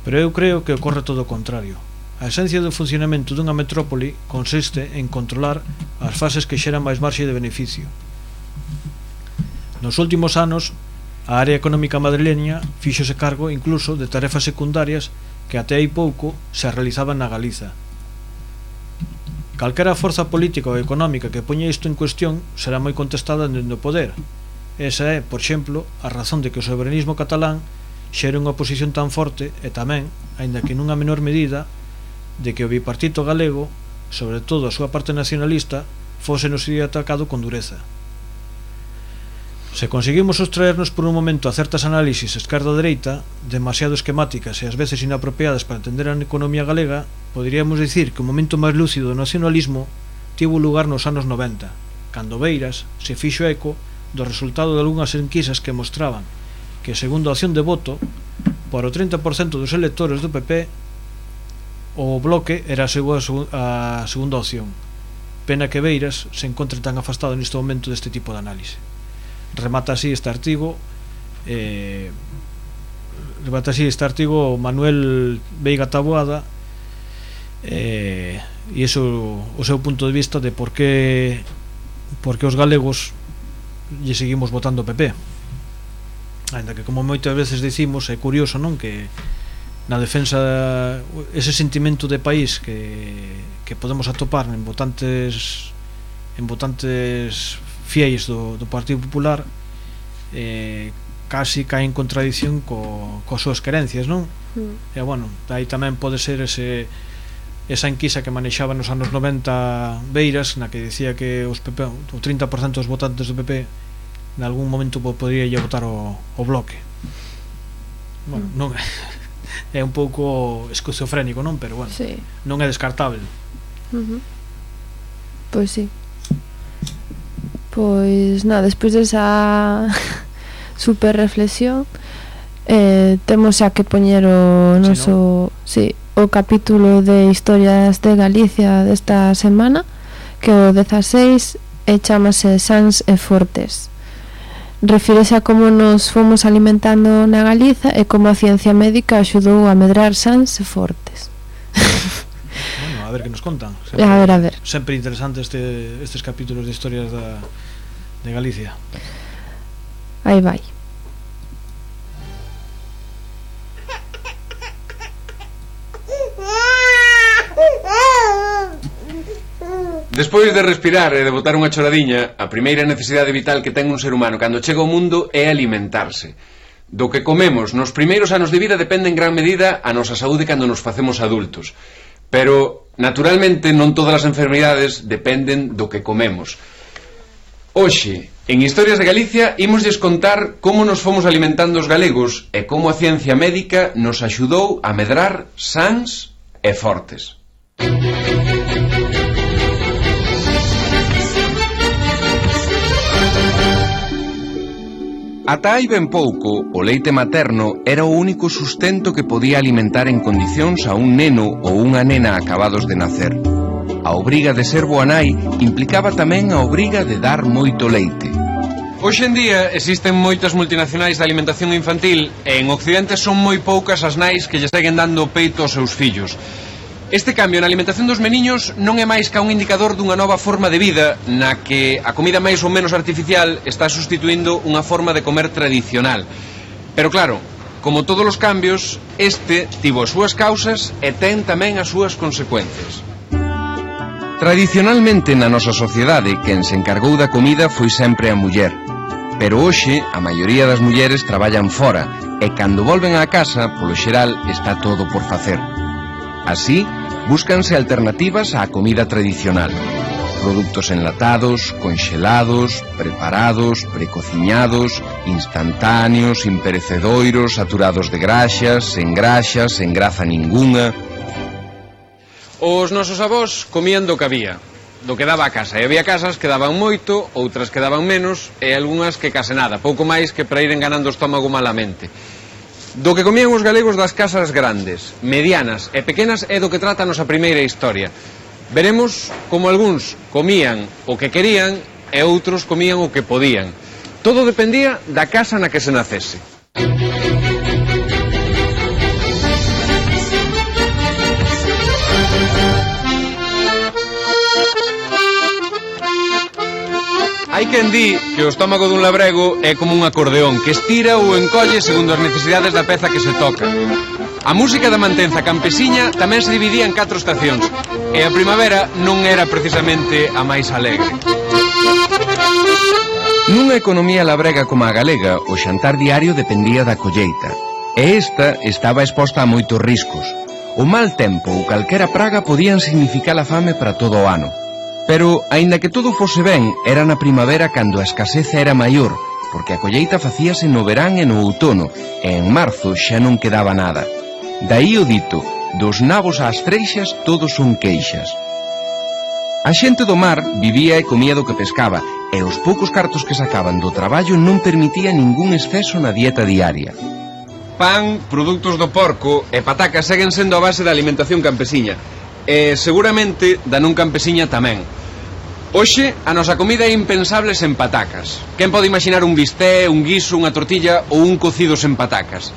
Pero eu creo que ocorre todo o contrario. A esencia do funcionamento dunha metrópoli consiste en controlar as fases que xeran máis marxe de beneficio, Nos últimos anos, a área económica madrileña fíxose cargo incluso de tarefas secundarias que até aí pouco se realizaban na Galiza. Calquera forza política ou económica que poña isto en cuestión será moi contestada dentro do poder. Esa é, por exemplo, a razón de que o soberanismo catalán xere unha posición tan forte e tamén, aínda que nunha menor medida, de que o bipartito galego, sobre todo a súa parte nacionalista, fose nos atacado con dureza. Se conseguimos sustraernos por un momento a certas análisis esquerda-dereita, demasiado esquemáticas e ás veces inapropiadas para entender a economía galega, poderíamos dicir que o momento máis lúcido do nacionalismo tivo lugar nos anos 90, cando Beiras se fixo eco do resultado de algunhas enquisas que mostraban que, segundo a acción de voto, por o 30% dos electores do PP o bloque era a, segua, a segunda opción. Pena que Beiras se encontre tan afastado neste momento deste tipo de análise remata así este artigo eh, remata así este artigo Manuel Veiga Taboada eh, e iso o seu punto de vista de por que por que os galegos lle seguimos votando PP ainda que como moitas veces dicimos é curioso non que na defensa ese sentimento de país que, que podemos atopar en votantes en votantes fieis do, do Partido Popular eh, casi caen en contradición co, co súas querencias, non? Mm. E bueno, aí tamén pode ser ese esa enquisa que manexaba nos anos 90 Beiras, na que decía que os PP, o 30% dos votantes do PP en algún momento podría votar o, o bloque. Bueno, mm. non (laughs) é un pouco esquizofrénico, non? Pero bueno, sí. non é descartable. Uh. Pois pues sí. Pois, nada, despois desa (laughs) super reflexión, eh, temos xa que poñer o noso... Si, sí, o capítulo de Historias de Galicia desta semana, que o 16 e chamase Sans e Fortes. Refírese a como nos fomos alimentando na Galiza e como a ciencia médica axudou a medrar sans e fortes ver que nos contan sempre, A ver, a ver Sempre interesante este, estes capítulos de historias da, de Galicia Aí vai Despois de respirar e de botar unha choradiña, a primeira necesidade vital que ten un ser humano cando chega ao mundo é alimentarse. Do que comemos nos primeiros anos de vida depende en gran medida a nosa saúde cando nos facemos adultos. Pero, naturalmente, non todas as enfermidades dependen do que comemos. Hoxe, en Historias de Galicia, imos descontar como nos fomos alimentando os galegos e como a ciencia médica nos axudou a medrar sans e fortes. Música Ata hai ben pouco, o leite materno era o único sustento que podía alimentar en condicións a un neno ou unha nena acabados de nacer. A obriga de ser boa nai implicaba tamén a obriga de dar moito leite. Hoxe en día existen moitas multinacionais de alimentación infantil e en Occidente son moi poucas as nais que lle seguen dando peito aos seus fillos. Este cambio na alimentación dos meniños non é máis ca un indicador dunha nova forma de vida na que a comida máis ou menos artificial está sustituindo unha forma de comer tradicional. Pero claro, como todos os cambios, este tivo as súas causas e ten tamén as súas consecuencias. Tradicionalmente na nosa sociedade, quen se encargou da comida foi sempre a muller. Pero hoxe, a maioría das mulleres traballan fora e cando volven á casa, polo xeral, está todo por facer. Así, búscanse alternativas á comida tradicional. Produtos enlatados, conxelados, preparados, precociñados, instantáneos, imperecedoiros, saturados de graxas, sen graxas, sen graza ningunha. Os nosos avós comían do que había, do que daba a casa. E había casas que daban moito, outras que daban menos, e algunhas que case nada, pouco máis que para ir enganando o estómago malamente. Do que comían os galegos das casas grandes, medianas e pequenas é do que trata a nosa primeira historia. Veremos como algúns comían o que querían e outros comían o que podían. Todo dependía da casa na que se nacese. Hai quen di que o estómago dun labrego é como un acordeón que estira ou encolle segundo as necesidades da peza que se toca. A música da mantenza campesiña tamén se dividía en catro estacións e a primavera non era precisamente a máis alegre. Nunha economía labrega como a galega, o xantar diario dependía da colleita e esta estaba exposta a moitos riscos. O mal tempo ou calquera praga podían significar a fame para todo o ano. Pero, aínda que todo fose ben, era na primavera cando a escaseza era maior, porque a colleita facíase no verán e no outono, e en marzo xa non quedaba nada. Daí o dito, dos nabos ás freixas todos son queixas. A xente do mar vivía e comía do que pescaba, e os poucos cartos que sacaban do traballo non permitía ningún exceso na dieta diaria. Pan, produtos do porco e patacas seguen sendo a base da alimentación campesiña, e seguramente da nun campesiña tamén. Hoxe, a nosa comida é impensable sen patacas. Quen pode imaginar un bisté, un guiso, unha tortilla ou un cocido sen patacas?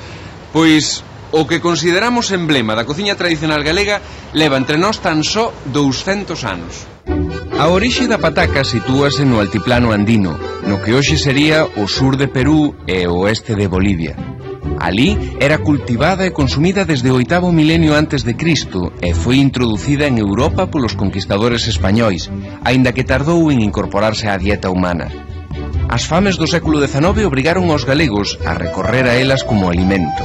Pois o que consideramos emblema da cociña tradicional galega leva entre nós tan só 200 anos. A orixe da pataca sitúase no altiplano andino, no que hoxe sería o sur de Perú e o oeste de Bolivia. Alí era cultivada e consumida desde o oitavo milenio antes de Cristo e foi introducida en Europa polos conquistadores españois, aínda que tardou en incorporarse á dieta humana. As fames do século XIX obrigaron aos galegos a recorrer a elas como alimento.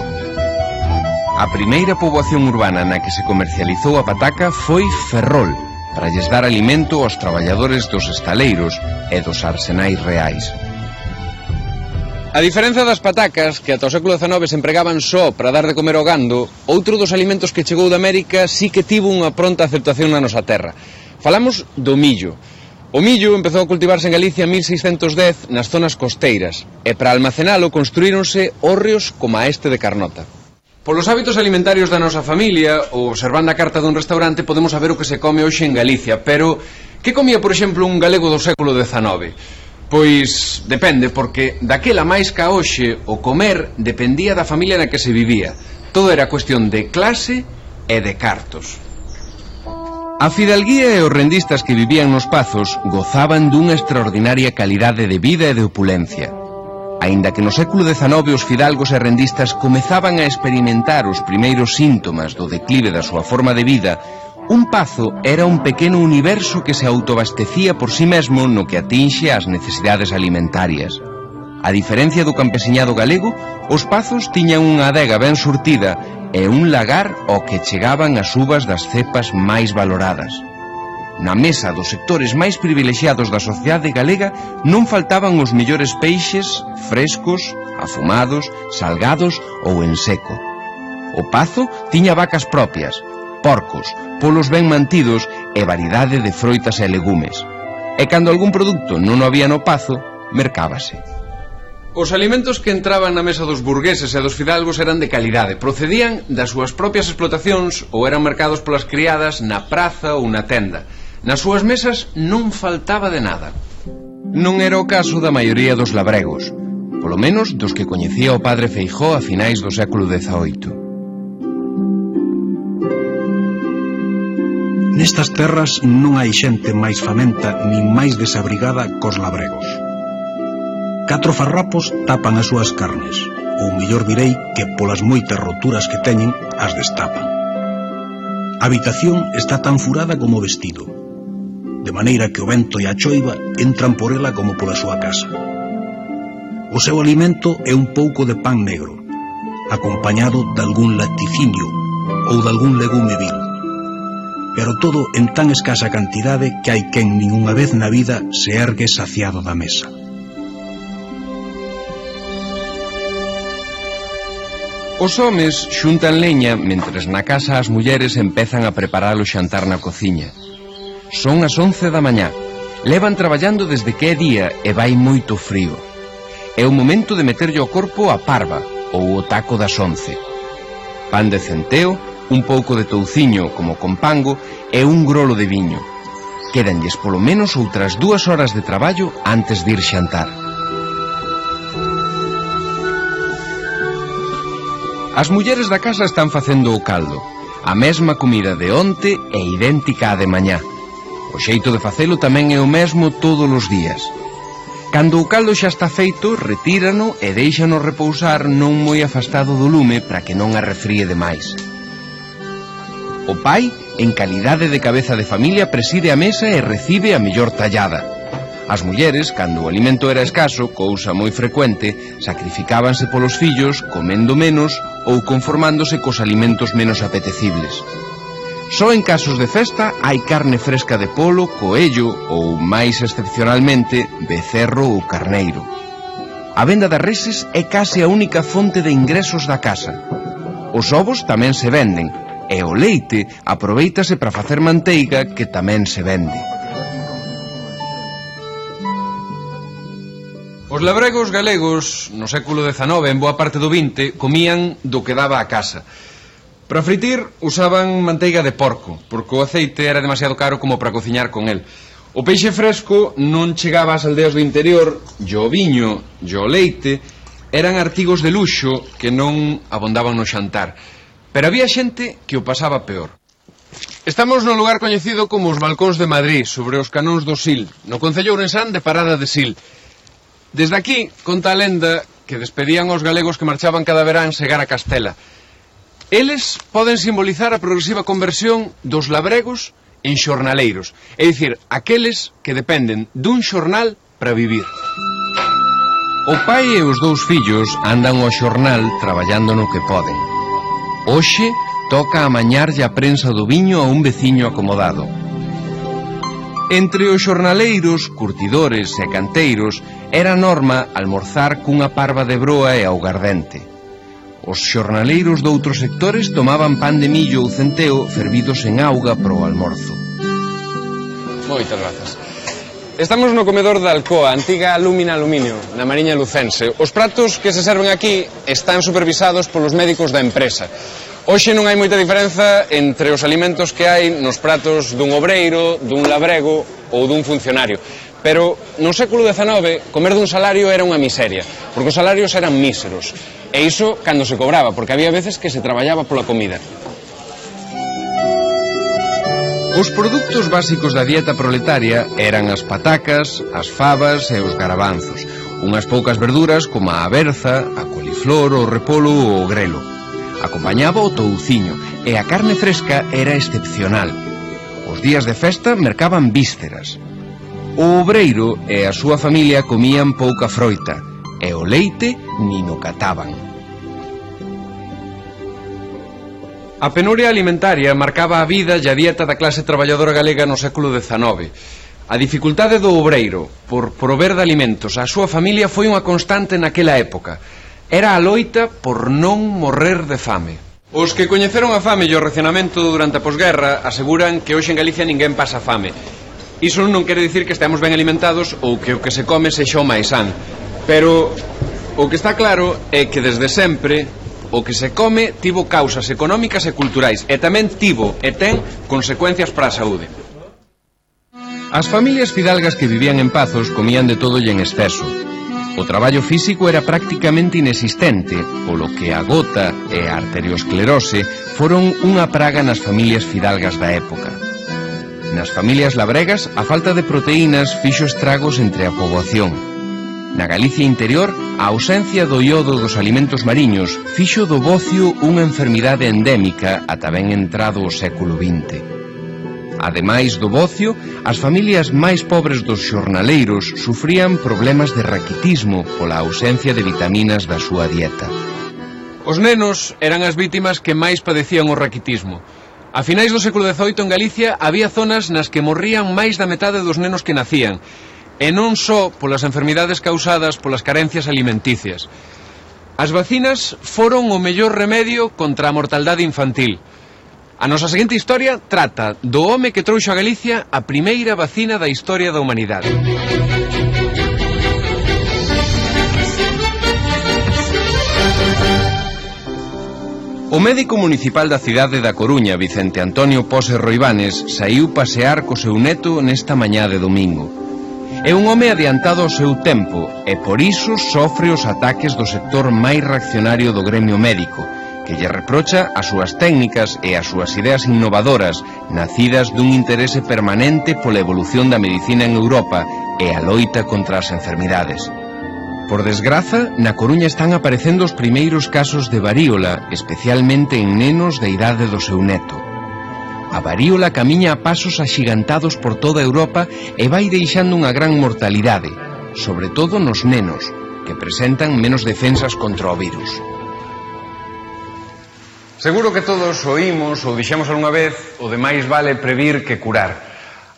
A primeira poboación urbana na que se comercializou a pataca foi Ferrol, para lles dar alimento aos traballadores dos estaleiros e dos arsenais reais. A diferenza das patacas, que ata o século XIX se empregaban só para dar de comer ao gando, outro dos alimentos que chegou de América sí que tivo unha pronta aceptación na nosa terra. Falamos do millo. O millo empezou a cultivarse en Galicia en 1610 nas zonas costeiras e para almacenalo construíronse hórreos como a este de Carnota. Polos hábitos alimentarios da nosa familia, ou observando a carta dun restaurante, podemos saber o que se come hoxe en Galicia, pero que comía, por exemplo, un galego do século XIX? Pois depende, porque daquela máis ca hoxe o comer dependía da familia na que se vivía. Todo era cuestión de clase e de cartos. A fidalguía e os rendistas que vivían nos pazos gozaban dunha extraordinaria calidade de vida e de opulencia. Aínda que no século XIX os fidalgos e rendistas comezaban a experimentar os primeiros síntomas do declive da súa forma de vida, Un pazo era un pequeno universo que se autobastecía por sí mesmo no que atinxe ás necesidades alimentarias. A diferencia do campesiñado galego, os pazos tiñan unha adega ben surtida e un lagar ao que chegaban as uvas das cepas máis valoradas. Na mesa dos sectores máis privilexiados da sociedade galega non faltaban os mellores peixes, frescos, afumados, salgados ou en seco. O pazo tiña vacas propias, porcos, polos ben mantidos e variedade de froitas e legumes. E cando algún produto non o había no pazo, mercábase. Os alimentos que entraban na mesa dos burgueses e dos fidalgos eran de calidade, procedían das súas propias explotacións ou eran mercados polas criadas na praza ou na tenda. Nas súas mesas non faltaba de nada. Non era o caso da maioría dos labregos, polo menos dos que coñecía o padre Feijó a finais do século XVIII. Nestas terras non hai xente máis famenta nin máis desabrigada cos labregos. Catro farrapos tapan as súas carnes, ou mellor direi que polas moitas roturas que teñen as destapan. A habitación está tan furada como vestido, de maneira que o vento e a choiva entran por ela como pola súa casa. O seu alimento é un pouco de pan negro, acompañado de algún lacticinio ou de algún legume vil pero todo en tan escasa cantidade que hai quen ninguna vez na vida se ergue saciado da mesa. Os homes xuntan leña mentres na casa as mulleres empezan a preparar o xantar na cociña. Son as 11 da mañá. Levan traballando desde que é día e vai moito frío. É o momento de meterlle ao corpo a parva ou o taco das 11. Pan de centeo, un pouco de touciño como compango e un grolo de viño. Quédanlles polo menos outras dúas horas de traballo antes de ir xantar. As mulleres da casa están facendo o caldo. A mesma comida de onte é idéntica a de mañá. O xeito de facelo tamén é o mesmo todos os días. Cando o caldo xa está feito, retírano e deixano repousar non moi afastado do lume para que non arrefríe demais. O pai, en calidade de cabeza de familia, preside a mesa e recibe a mellor tallada. As mulleres, cando o alimento era escaso, cousa moi frecuente, sacrificábanse polos fillos, comendo menos ou conformándose cos alimentos menos apetecibles. Só en casos de festa hai carne fresca de polo, coello ou, máis excepcionalmente, becerro ou carneiro. A venda das reses é case a única fonte de ingresos da casa. Os ovos tamén se venden, e o leite aproveitase para facer manteiga que tamén se vende. Os labregos galegos no século XIX en boa parte do XX comían do que daba a casa. Para fritir usaban manteiga de porco, porque o aceite era demasiado caro como para cociñar con el. O peixe fresco non chegaba ás aldeas do interior, e o viño, e o leite eran artigos de luxo que non abondaban no xantar. Pero había xente que o pasaba peor. Estamos no lugar coñecido como os balcóns de Madrid, sobre os canóns do Sil, no Concello Ourensán de Parada de Sil. Desde aquí, conta a lenda que despedían os galegos que marchaban cada verán segar a Castela. Eles poden simbolizar a progresiva conversión dos labregos en xornaleiros, é dicir, aqueles que dependen dun xornal para vivir. O pai e os dous fillos andan ao xornal traballando no que poden. Hoxe toca amañarlle a prensa do viño a un veciño acomodado. Entre os xornaleiros, curtidores e canteiros era norma almorzar cunha parva de broa e augardente. Os xornaleiros doutros sectores tomaban pan de millo ou centeo fervidos en auga pro almorzo. Moitas grazas. Estamos no comedor da Alcoa, antiga Lumina Aluminio, na Mariña Lucense. Os pratos que se serven aquí están supervisados polos médicos da empresa. Hoxe non hai moita diferenza entre os alimentos que hai nos pratos dun obreiro, dun labrego ou dun funcionario. Pero no século XIX, comer dun salario era unha miseria, porque os salarios eran míseros. E iso cando se cobraba, porque había veces que se traballaba pola comida. Os produtos básicos da dieta proletaria eran as patacas, as fabas e os garabanzos, unhas poucas verduras como a berza, a coliflor, o repolo ou o grelo. Acompañaba o touciño e a carne fresca era excepcional. Os días de festa mercaban vísceras. O obreiro e a súa familia comían pouca froita e o leite nin o cataban. A penuria alimentaria marcaba a vida e a dieta da clase traballadora galega no século XIX. A dificultade do obreiro por prover de alimentos á súa familia foi unha constante naquela época. Era a loita por non morrer de fame. Os que coñeceron a fame e o racionamento durante a posguerra aseguran que hoxe en Galicia ninguén pasa fame. Iso non quere dicir que estemos ben alimentados ou que o que se come sexa o máis san. Pero o que está claro é que desde sempre o que se come tivo causas económicas e culturais e tamén tivo e ten consecuencias para a saúde. As familias fidalgas que vivían en Pazos comían de todo e en exceso. O traballo físico era prácticamente inexistente, polo que a gota e a arteriosclerose foron unha praga nas familias fidalgas da época. Nas familias labregas, a falta de proteínas fixo estragos entre a poboación. Na Galicia interior, a ausencia do iodo dos alimentos mariños fixo do bocio unha enfermidade endémica ata ben entrado o século XX. Ademais do bocio, as familias máis pobres dos xornaleiros sufrían problemas de raquitismo pola ausencia de vitaminas da súa dieta. Os nenos eran as vítimas que máis padecían o raquitismo. A finais do século XVIII en Galicia había zonas nas que morrían máis da metade dos nenos que nacían e non só polas enfermidades causadas polas carencias alimenticias. As vacinas foron o mellor remedio contra a mortaldade infantil. A nosa seguinte historia trata do home que trouxo a Galicia a primeira vacina da historia da humanidade. O médico municipal da cidade da Coruña, Vicente Antonio Pose Roibanes, saiu pasear co seu neto nesta mañá de domingo. É un home adiantado ao seu tempo e por iso sofre os ataques do sector máis reaccionario do gremio médico, que lle reprocha as súas técnicas e as súas ideas innovadoras, nacidas dun interese permanente pola evolución da medicina en Europa e a loita contra as enfermidades. Por desgraza, na Coruña están aparecendo os primeiros casos de varíola, especialmente en nenos da idade do seu neto. A varíola camiña a pasos axigantados por toda Europa e vai deixando unha gran mortalidade, sobre todo nos nenos, que presentan menos defensas contra o virus. Seguro que todos oímos ou dixemos algunha vez o demais vale previr que curar.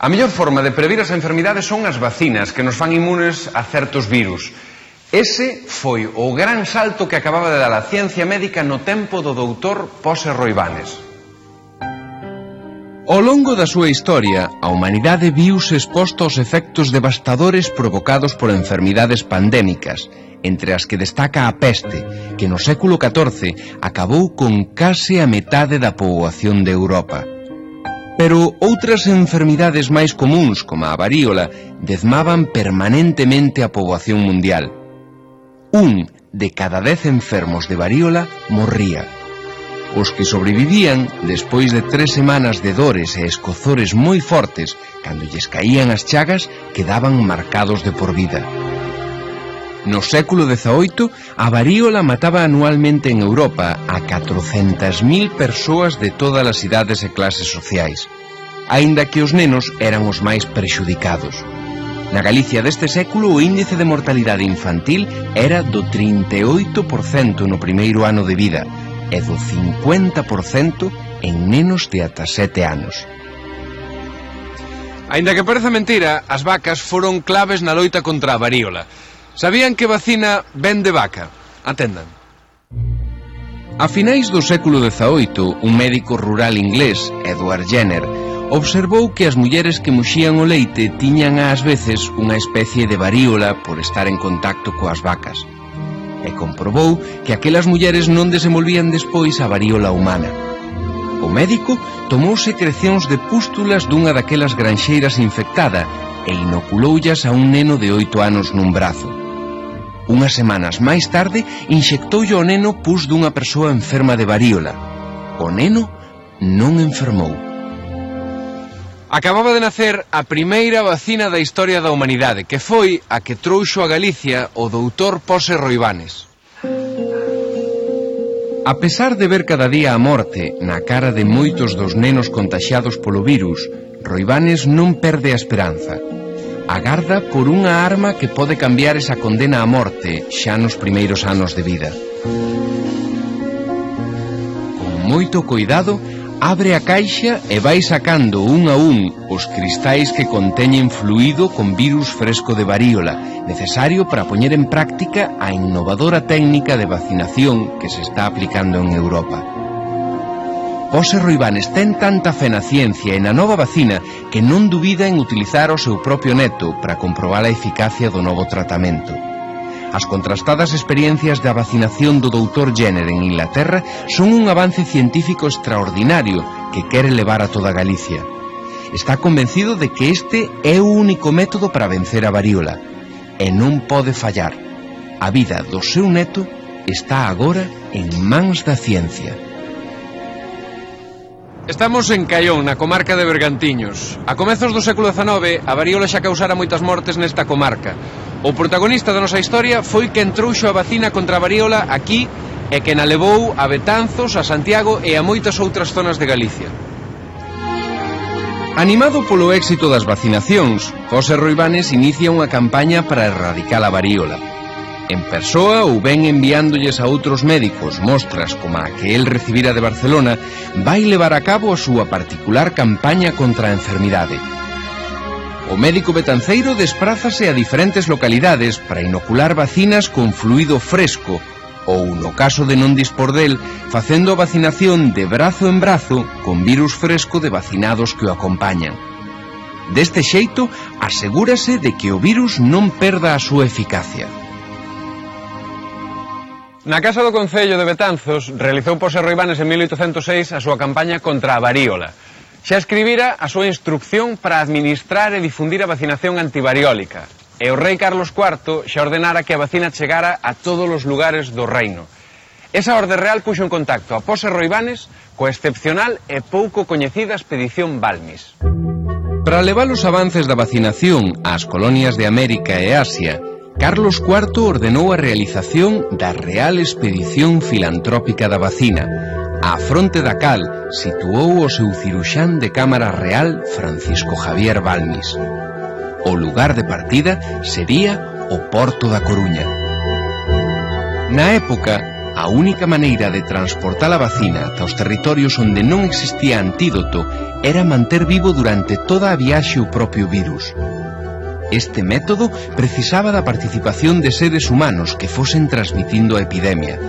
A mellor forma de previr as enfermidades son as vacinas que nos fan inmunes a certos virus. Ese foi o gran salto que acababa de dar a ciencia médica no tempo do doutor Pose Roibanes. Ao longo da súa historia, a humanidade viuse exposta aos efectos devastadores provocados por enfermidades pandémicas, entre as que destaca a peste, que no século XIV acabou con case a metade da poboación de Europa. Pero outras enfermidades máis comuns, como a varíola, dezmaban permanentemente a poboación mundial. Un de cada dez enfermos de varíola morría. Os que sobrevivían, despois de tres semanas de dores e escozores moi fortes, cando lles caían as chagas, quedaban marcados de por vida. No século XVIII, a varíola mataba anualmente en Europa a 400.000 persoas de todas as idades e clases sociais, aínda que os nenos eran os máis prexudicados. Na Galicia deste século o índice de mortalidade infantil era do 38% no primeiro ano de vida, e do 50% en nenos de ata 7 anos. Ainda que pareza mentira, as vacas foron claves na loita contra a varíola. Sabían que vacina ven de vaca. Atendan. A finais do século XVIII, un médico rural inglés, Edward Jenner, observou que as mulleres que muxían o leite tiñan ás veces unha especie de varíola por estar en contacto coas vacas e comprobou que aquelas mulleres non desenvolvían despois a varíola humana. O médico tomou secrecións de pústulas dunha daquelas granxeiras infectada e inoculoullas a un neno de oito anos nun brazo. Unhas semanas máis tarde, inxectoulle ao neno pus dunha persoa enferma de varíola. O neno non enfermou. Acababa de nacer a primeira vacina da historia da humanidade, que foi a que trouxo a Galicia o doutor Pose Roibanes. A pesar de ver cada día a morte na cara de moitos dos nenos contaxiados polo virus, Roibanes non perde a esperanza. Agarda por unha arma que pode cambiar esa condena á morte xa nos primeiros anos de vida. Con moito cuidado, Abre a caixa e vai sacando un a un os cristais que conteñen fluido con virus fresco de varíola, necesario para poñer en práctica a innovadora técnica de vacinación que se está aplicando en Europa. José Roibanes ten tanta fe na ciencia e na nova vacina que non dubida en utilizar o seu propio neto para comprobar a eficacia do novo tratamento. As contrastadas experiencias da vacinación do doutor Jenner en Inglaterra son un avance científico extraordinario que quere levar a toda Galicia. Está convencido de que este é o único método para vencer a varíola e non pode fallar. A vida do seu neto está agora en mans da ciencia. Estamos en Caión, na comarca de Bergantiños. A comezos do século XIX, a varíola xa causara moitas mortes nesta comarca. O protagonista da nosa historia foi quen trouxo a vacina contra a varíola aquí e quen a levou a Betanzos, a Santiago e a moitas outras zonas de Galicia. Animado polo éxito das vacinacións, José Roibanes inicia unha campaña para erradicar a varíola. En persoa ou ben enviándolles a outros médicos mostras como a que el recibira de Barcelona, vai levar a cabo a súa particular campaña contra a enfermidade. O médico betanceiro desprázase a diferentes localidades para inocular vacinas con fluido fresco ou, no caso de non dispor del, facendo a vacinación de brazo en brazo con virus fresco de vacinados que o acompañan. Deste xeito, asegúrase de que o virus non perda a súa eficacia. Na Casa do Concello de Betanzos realizou José Roibanes en 1806 a súa campaña contra a varíola Xa escribira a súa instrucción para administrar e difundir a vacinación antivariólica e o rei Carlos IV xa ordenara que a vacina chegara a todos os lugares do reino. Esa orde real puxo en contacto a Pose Roibanes coa excepcional e pouco coñecida expedición Balmis. Para levar os avances da vacinación ás colonias de América e Asia, Carlos IV ordenou a realización da Real Expedición Filantrópica da Vacina, A fronte da cal situou o seu ciruxán de Cámara Real Francisco Javier Balmis. O lugar de partida sería o Porto da Coruña. Na época, a única maneira de transportar a vacina ata os territorios onde non existía antídoto era manter vivo durante toda a viaxe o propio virus. Este método precisaba da participación de seres humanos que fosen transmitindo a epidemia,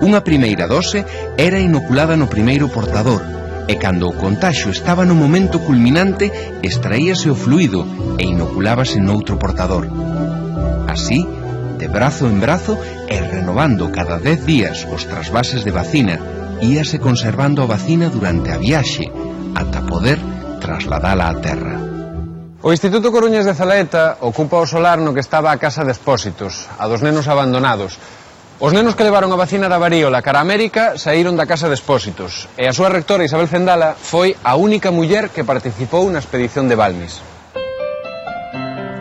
Unha primeira dose era inoculada no primeiro portador e cando o contaxo estaba no momento culminante extraíase o fluido e inoculábase noutro portador. Así, de brazo en brazo e renovando cada 10 días os trasvases de vacina, íase conservando a vacina durante a viaxe ata poder trasladala á terra. O Instituto Coruñas de Zalaeta ocupa o solar no que estaba a Casa de Expósitos, a dos nenos abandonados, Os nenos que levaron a vacina da varíola cara a América saíron da casa de expósitos e a súa rectora Isabel Zendala foi a única muller que participou na expedición de Balmis.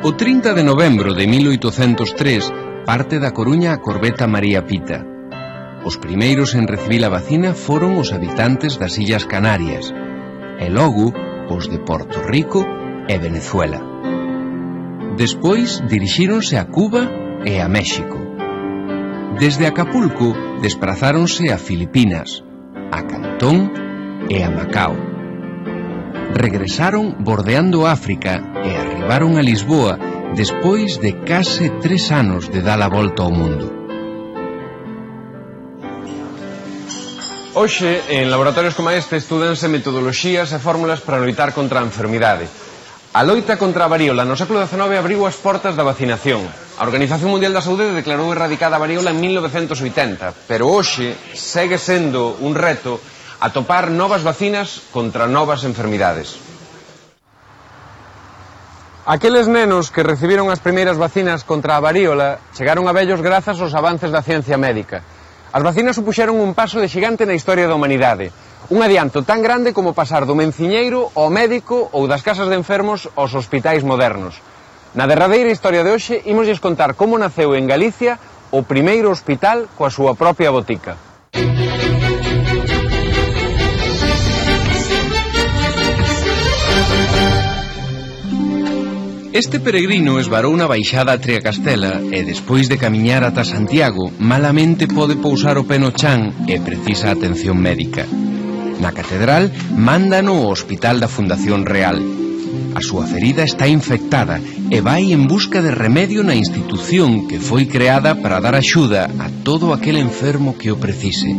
O 30 de novembro de 1803 parte da Coruña a corbeta María Pita. Os primeiros en recibir a vacina foron os habitantes das Illas Canarias e logo os de Porto Rico e Venezuela. Despois dirixíronse a Cuba e a México. Desde Acapulco desprazáronse a Filipinas, a Cantón e a Macao. Regresaron bordeando África e arribaron a Lisboa despois de case tres anos de dar a volta ao mundo. Hoxe, en laboratorios como este, estudanse metodoloxías e fórmulas para loitar contra a enfermidade. A loita contra a varíola no século XIX abriu as portas da vacinación, A Organización Mundial da Saúde declarou erradicada a varíola en 1980, pero hoxe segue sendo un reto atopar novas vacinas contra novas enfermidades. Aqueles nenos que recibiron as primeiras vacinas contra a varíola chegaron a vellos grazas aos avances da ciencia médica. As vacinas supuxeron un paso de xigante na historia da humanidade, un adianto tan grande como pasar do menciñeiro ao médico ou das casas de enfermos aos hospitais modernos. Na derradeira historia de hoxe imosles contar como naceu en Galicia o primeiro hospital coa súa propia botica. Este peregrino esvarou na baixada a Triacastela e despois de camiñar ata Santiago malamente pode pousar o pé no chan e precisa atención médica. Na catedral, mándano ao Hospital da Fundación Real, A súa ferida está infectada e vai en busca de remedio na institución que foi creada para dar axuda a todo aquel enfermo que o precise.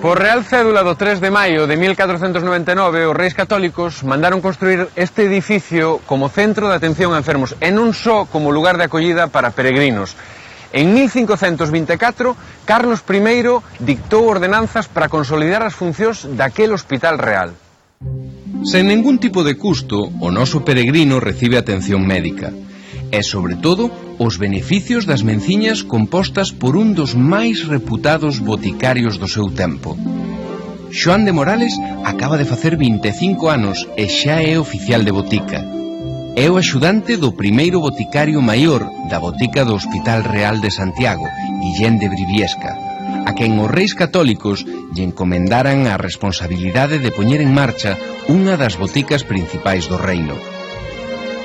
Por Real Cédula do 3 de maio de 1499, os reis católicos mandaron construir este edificio como centro de atención a enfermos e non só como lugar de acollida para peregrinos. En 1524, Carlos I dictou ordenanzas para consolidar as funcións daquel hospital real. Sen ningún tipo de custo, o noso peregrino recibe atención médica e, sobre todo, os beneficios das menciñas compostas por un dos máis reputados boticarios do seu tempo. Xoán de Morales acaba de facer 25 anos e xa é oficial de botica. É o axudante do primeiro boticario maior da botica do Hospital Real de Santiago, Guillén de Briviesca, a quen os reis católicos lle encomendaran a responsabilidade de poñer en marcha unha das boticas principais do reino.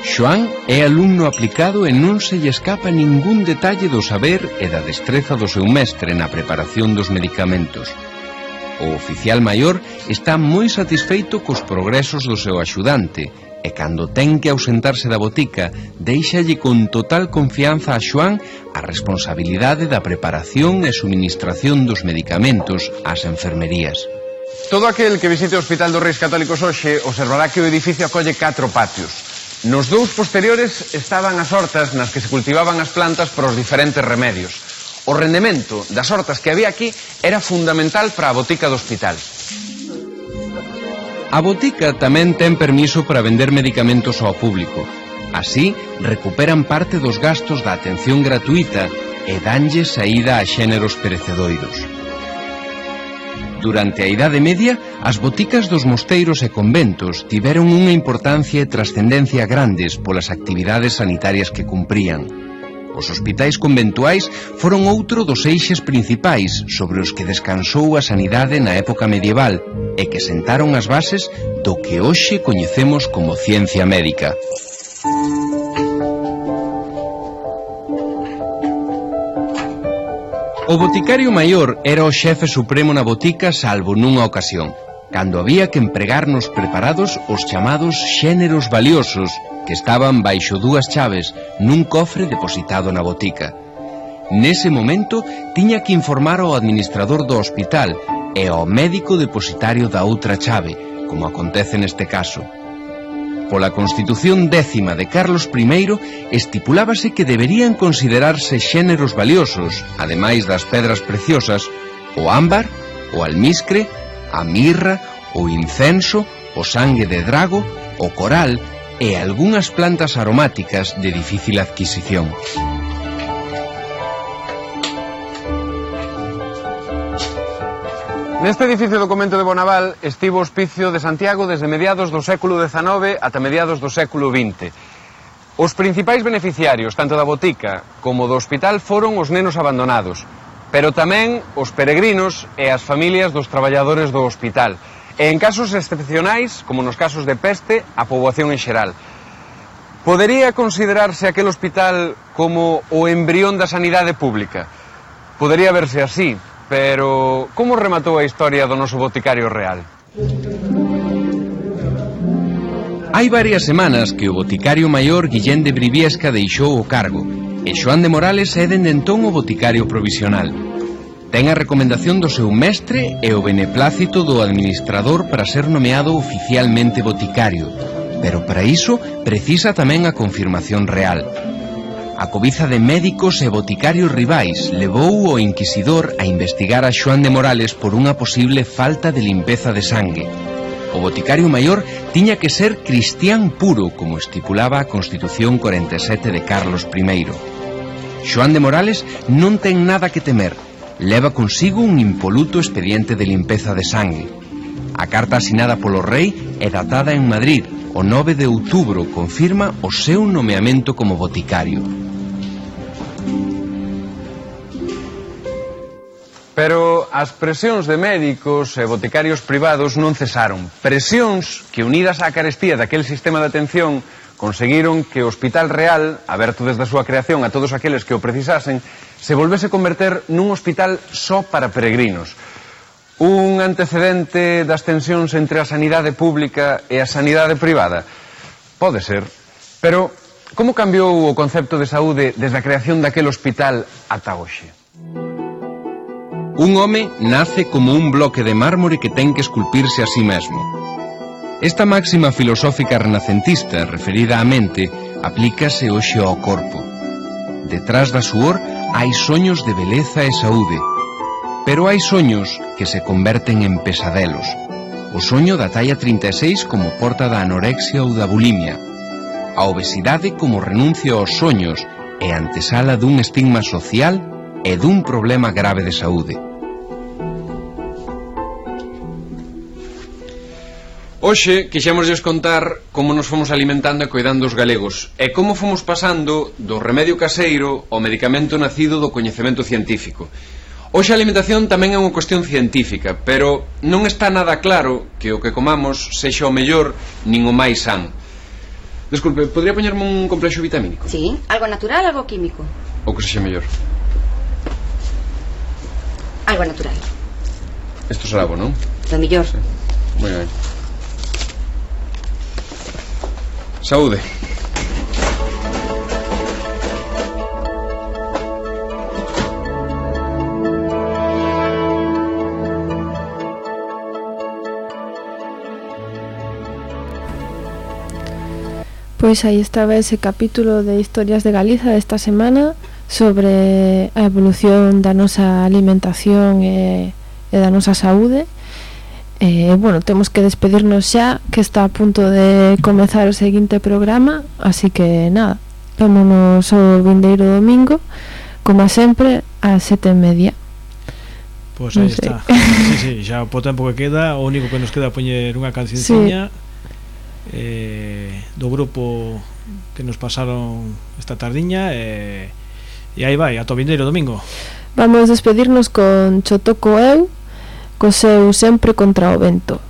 Xoán é alumno aplicado e non se lle escapa ningún detalle do saber e da destreza do seu mestre na preparación dos medicamentos. O oficial maior está moi satisfeito cos progresos do seu axudante, e cando ten que ausentarse da botica, deixalle con total confianza a Xoán a responsabilidade da preparación e suministración dos medicamentos ás enfermerías. Todo aquel que visite o Hospital dos Reis Católicos hoxe observará que o edificio acolle catro patios. Nos dous posteriores estaban as hortas nas que se cultivaban as plantas para os diferentes remedios. O rendemento das hortas que había aquí era fundamental para a botica do hospital. A botica tamén ten permiso para vender medicamentos ao público. Así, recuperan parte dos gastos da atención gratuita e danlle saída a xéneros perecedoiros. Durante a Idade Media, as boticas dos mosteiros e conventos tiveron unha importancia e trascendencia grandes polas actividades sanitarias que cumprían. Os hospitais conventuais foron outro dos eixes principais sobre os que descansou a sanidade na época medieval e que sentaron as bases do que hoxe coñecemos como ciencia médica. O boticario maior era o xefe supremo na botica salvo nunha ocasión cando había que empregar nos preparados os chamados xéneros valiosos que estaban baixo dúas chaves nun cofre depositado na botica. Nese momento tiña que informar ao administrador do hospital e ao médico depositario da outra chave, como acontece neste caso. Pola Constitución décima de Carlos I estipulábase que deberían considerarse xéneros valiosos, ademais das pedras preciosas, o ámbar, o almizcre a mirra, o incenso, o sangue de drago, o coral e algunhas plantas aromáticas de difícil adquisición. Neste edificio do de Bonaval estivo o hospicio de Santiago desde mediados do século XIX ata mediados do século XX. Os principais beneficiarios, tanto da botica como do hospital, foron os nenos abandonados, pero tamén os peregrinos e as familias dos traballadores do hospital. E en casos excepcionais, como nos casos de peste, a poboación en xeral. Podería considerarse aquel hospital como o embrión da sanidade pública. Podería verse así, pero como rematou a historia do noso boticario real? Hai varias semanas que o boticario maior Guillén de Briviesca deixou o cargo e Xoán de Morales é dende entón o boticario provisional. Ten a recomendación do seu mestre e o beneplácito do administrador para ser nomeado oficialmente boticario, pero para iso precisa tamén a confirmación real. A cobiza de médicos e boticarios rivais levou o inquisidor a investigar a Xoán de Morales por unha posible falta de limpeza de sangue. O boticario maior tiña que ser cristián puro, como estipulaba a Constitución 47 de Carlos I. Xoán de Morales non ten nada que temer. Leva consigo un impoluto expediente de limpeza de sangue. A carta asinada polo rei é datada en Madrid o 9 de outubro confirma o seu nomeamento como boticario. Pero as presións de médicos e boticarios privados non cesaron. Presións que unidas á carestía daquel sistema de atención conseguiron que o Hospital Real, aberto desde a súa creación a todos aqueles que o precisasen, se volvese converter nun hospital só para peregrinos. Un antecedente das tensións entre a sanidade pública e a sanidade privada. Pode ser, pero como cambiou o concepto de saúde desde a creación daquel hospital ata hoxe? Un home nace como un bloque de mármore que ten que esculpirse a sí mesmo. Esta máxima filosófica renacentista referida á mente aplícase hoxe ao corpo. Detrás da suor hai soños de beleza e saúde, pero hai soños que se converten en pesadelos. O soño da talla 36 como porta da anorexia ou da bulimia. A obesidade como renuncia aos soños e antesala dun estigma social e dun problema grave de saúde. Hoxe quixémoslles contar como nos fomos alimentando e cuidando os galegos e como fomos pasando do remedio caseiro ao medicamento nacido do coñecemento científico. Hoxe a alimentación tamén é unha cuestión científica, pero non está nada claro que o que comamos sexa o mellor nin o máis san. Desculpe, podría poñerme un complexo vitamínico? Sí, algo natural, algo químico. O que sexa mellor. Algo natural. Isto será bo, non? Do mellor. Sí. Moi ben. Saúde. Pois aí estaba ese capítulo de Historias de Galiza desta semana sobre a evolución da nosa alimentación eh, e, e da nosa saúde E, eh, bueno, temos que despedirnos xa Que está a punto de comezar o seguinte programa Así que nada Vémonos o vindeiro domingo Como sempre, a sete e media. Pois pues aí está. sí, sí, Xa o tempo que queda O único que nos queda poñer unha cancionciña sí. eh, Do grupo que nos pasaron esta tardiña eh, E aí vai, ata o vindeiro domingo. Vamos despedirnos con Chotoco Eu co seu sempre contra o vento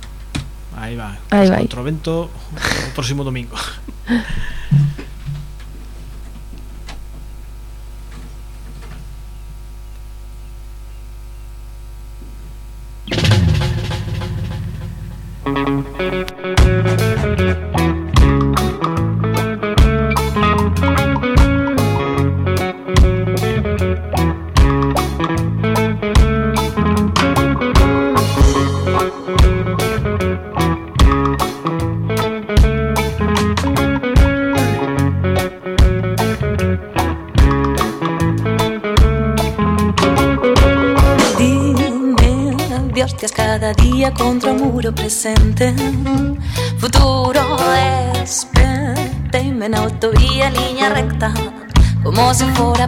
Aí vai. Aí vai. Contra o vento o próximo domingo. (laughs)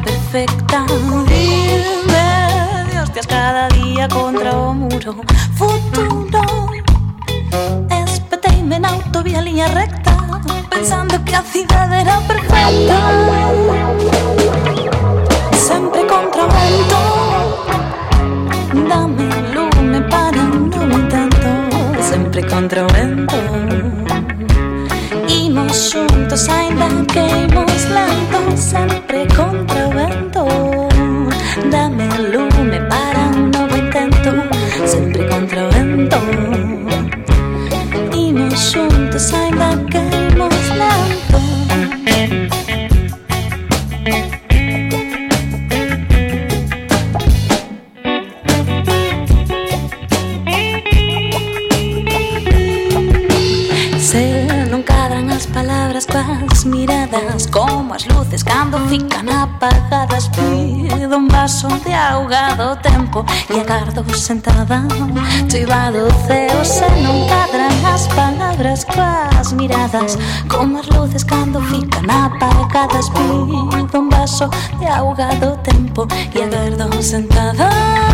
perfecta. sentada. Chivado ceo se non cadran as palabras coas miradas. Como as luces cando fican apagadas Pido un vaso de ahogado tempo E agardo sentada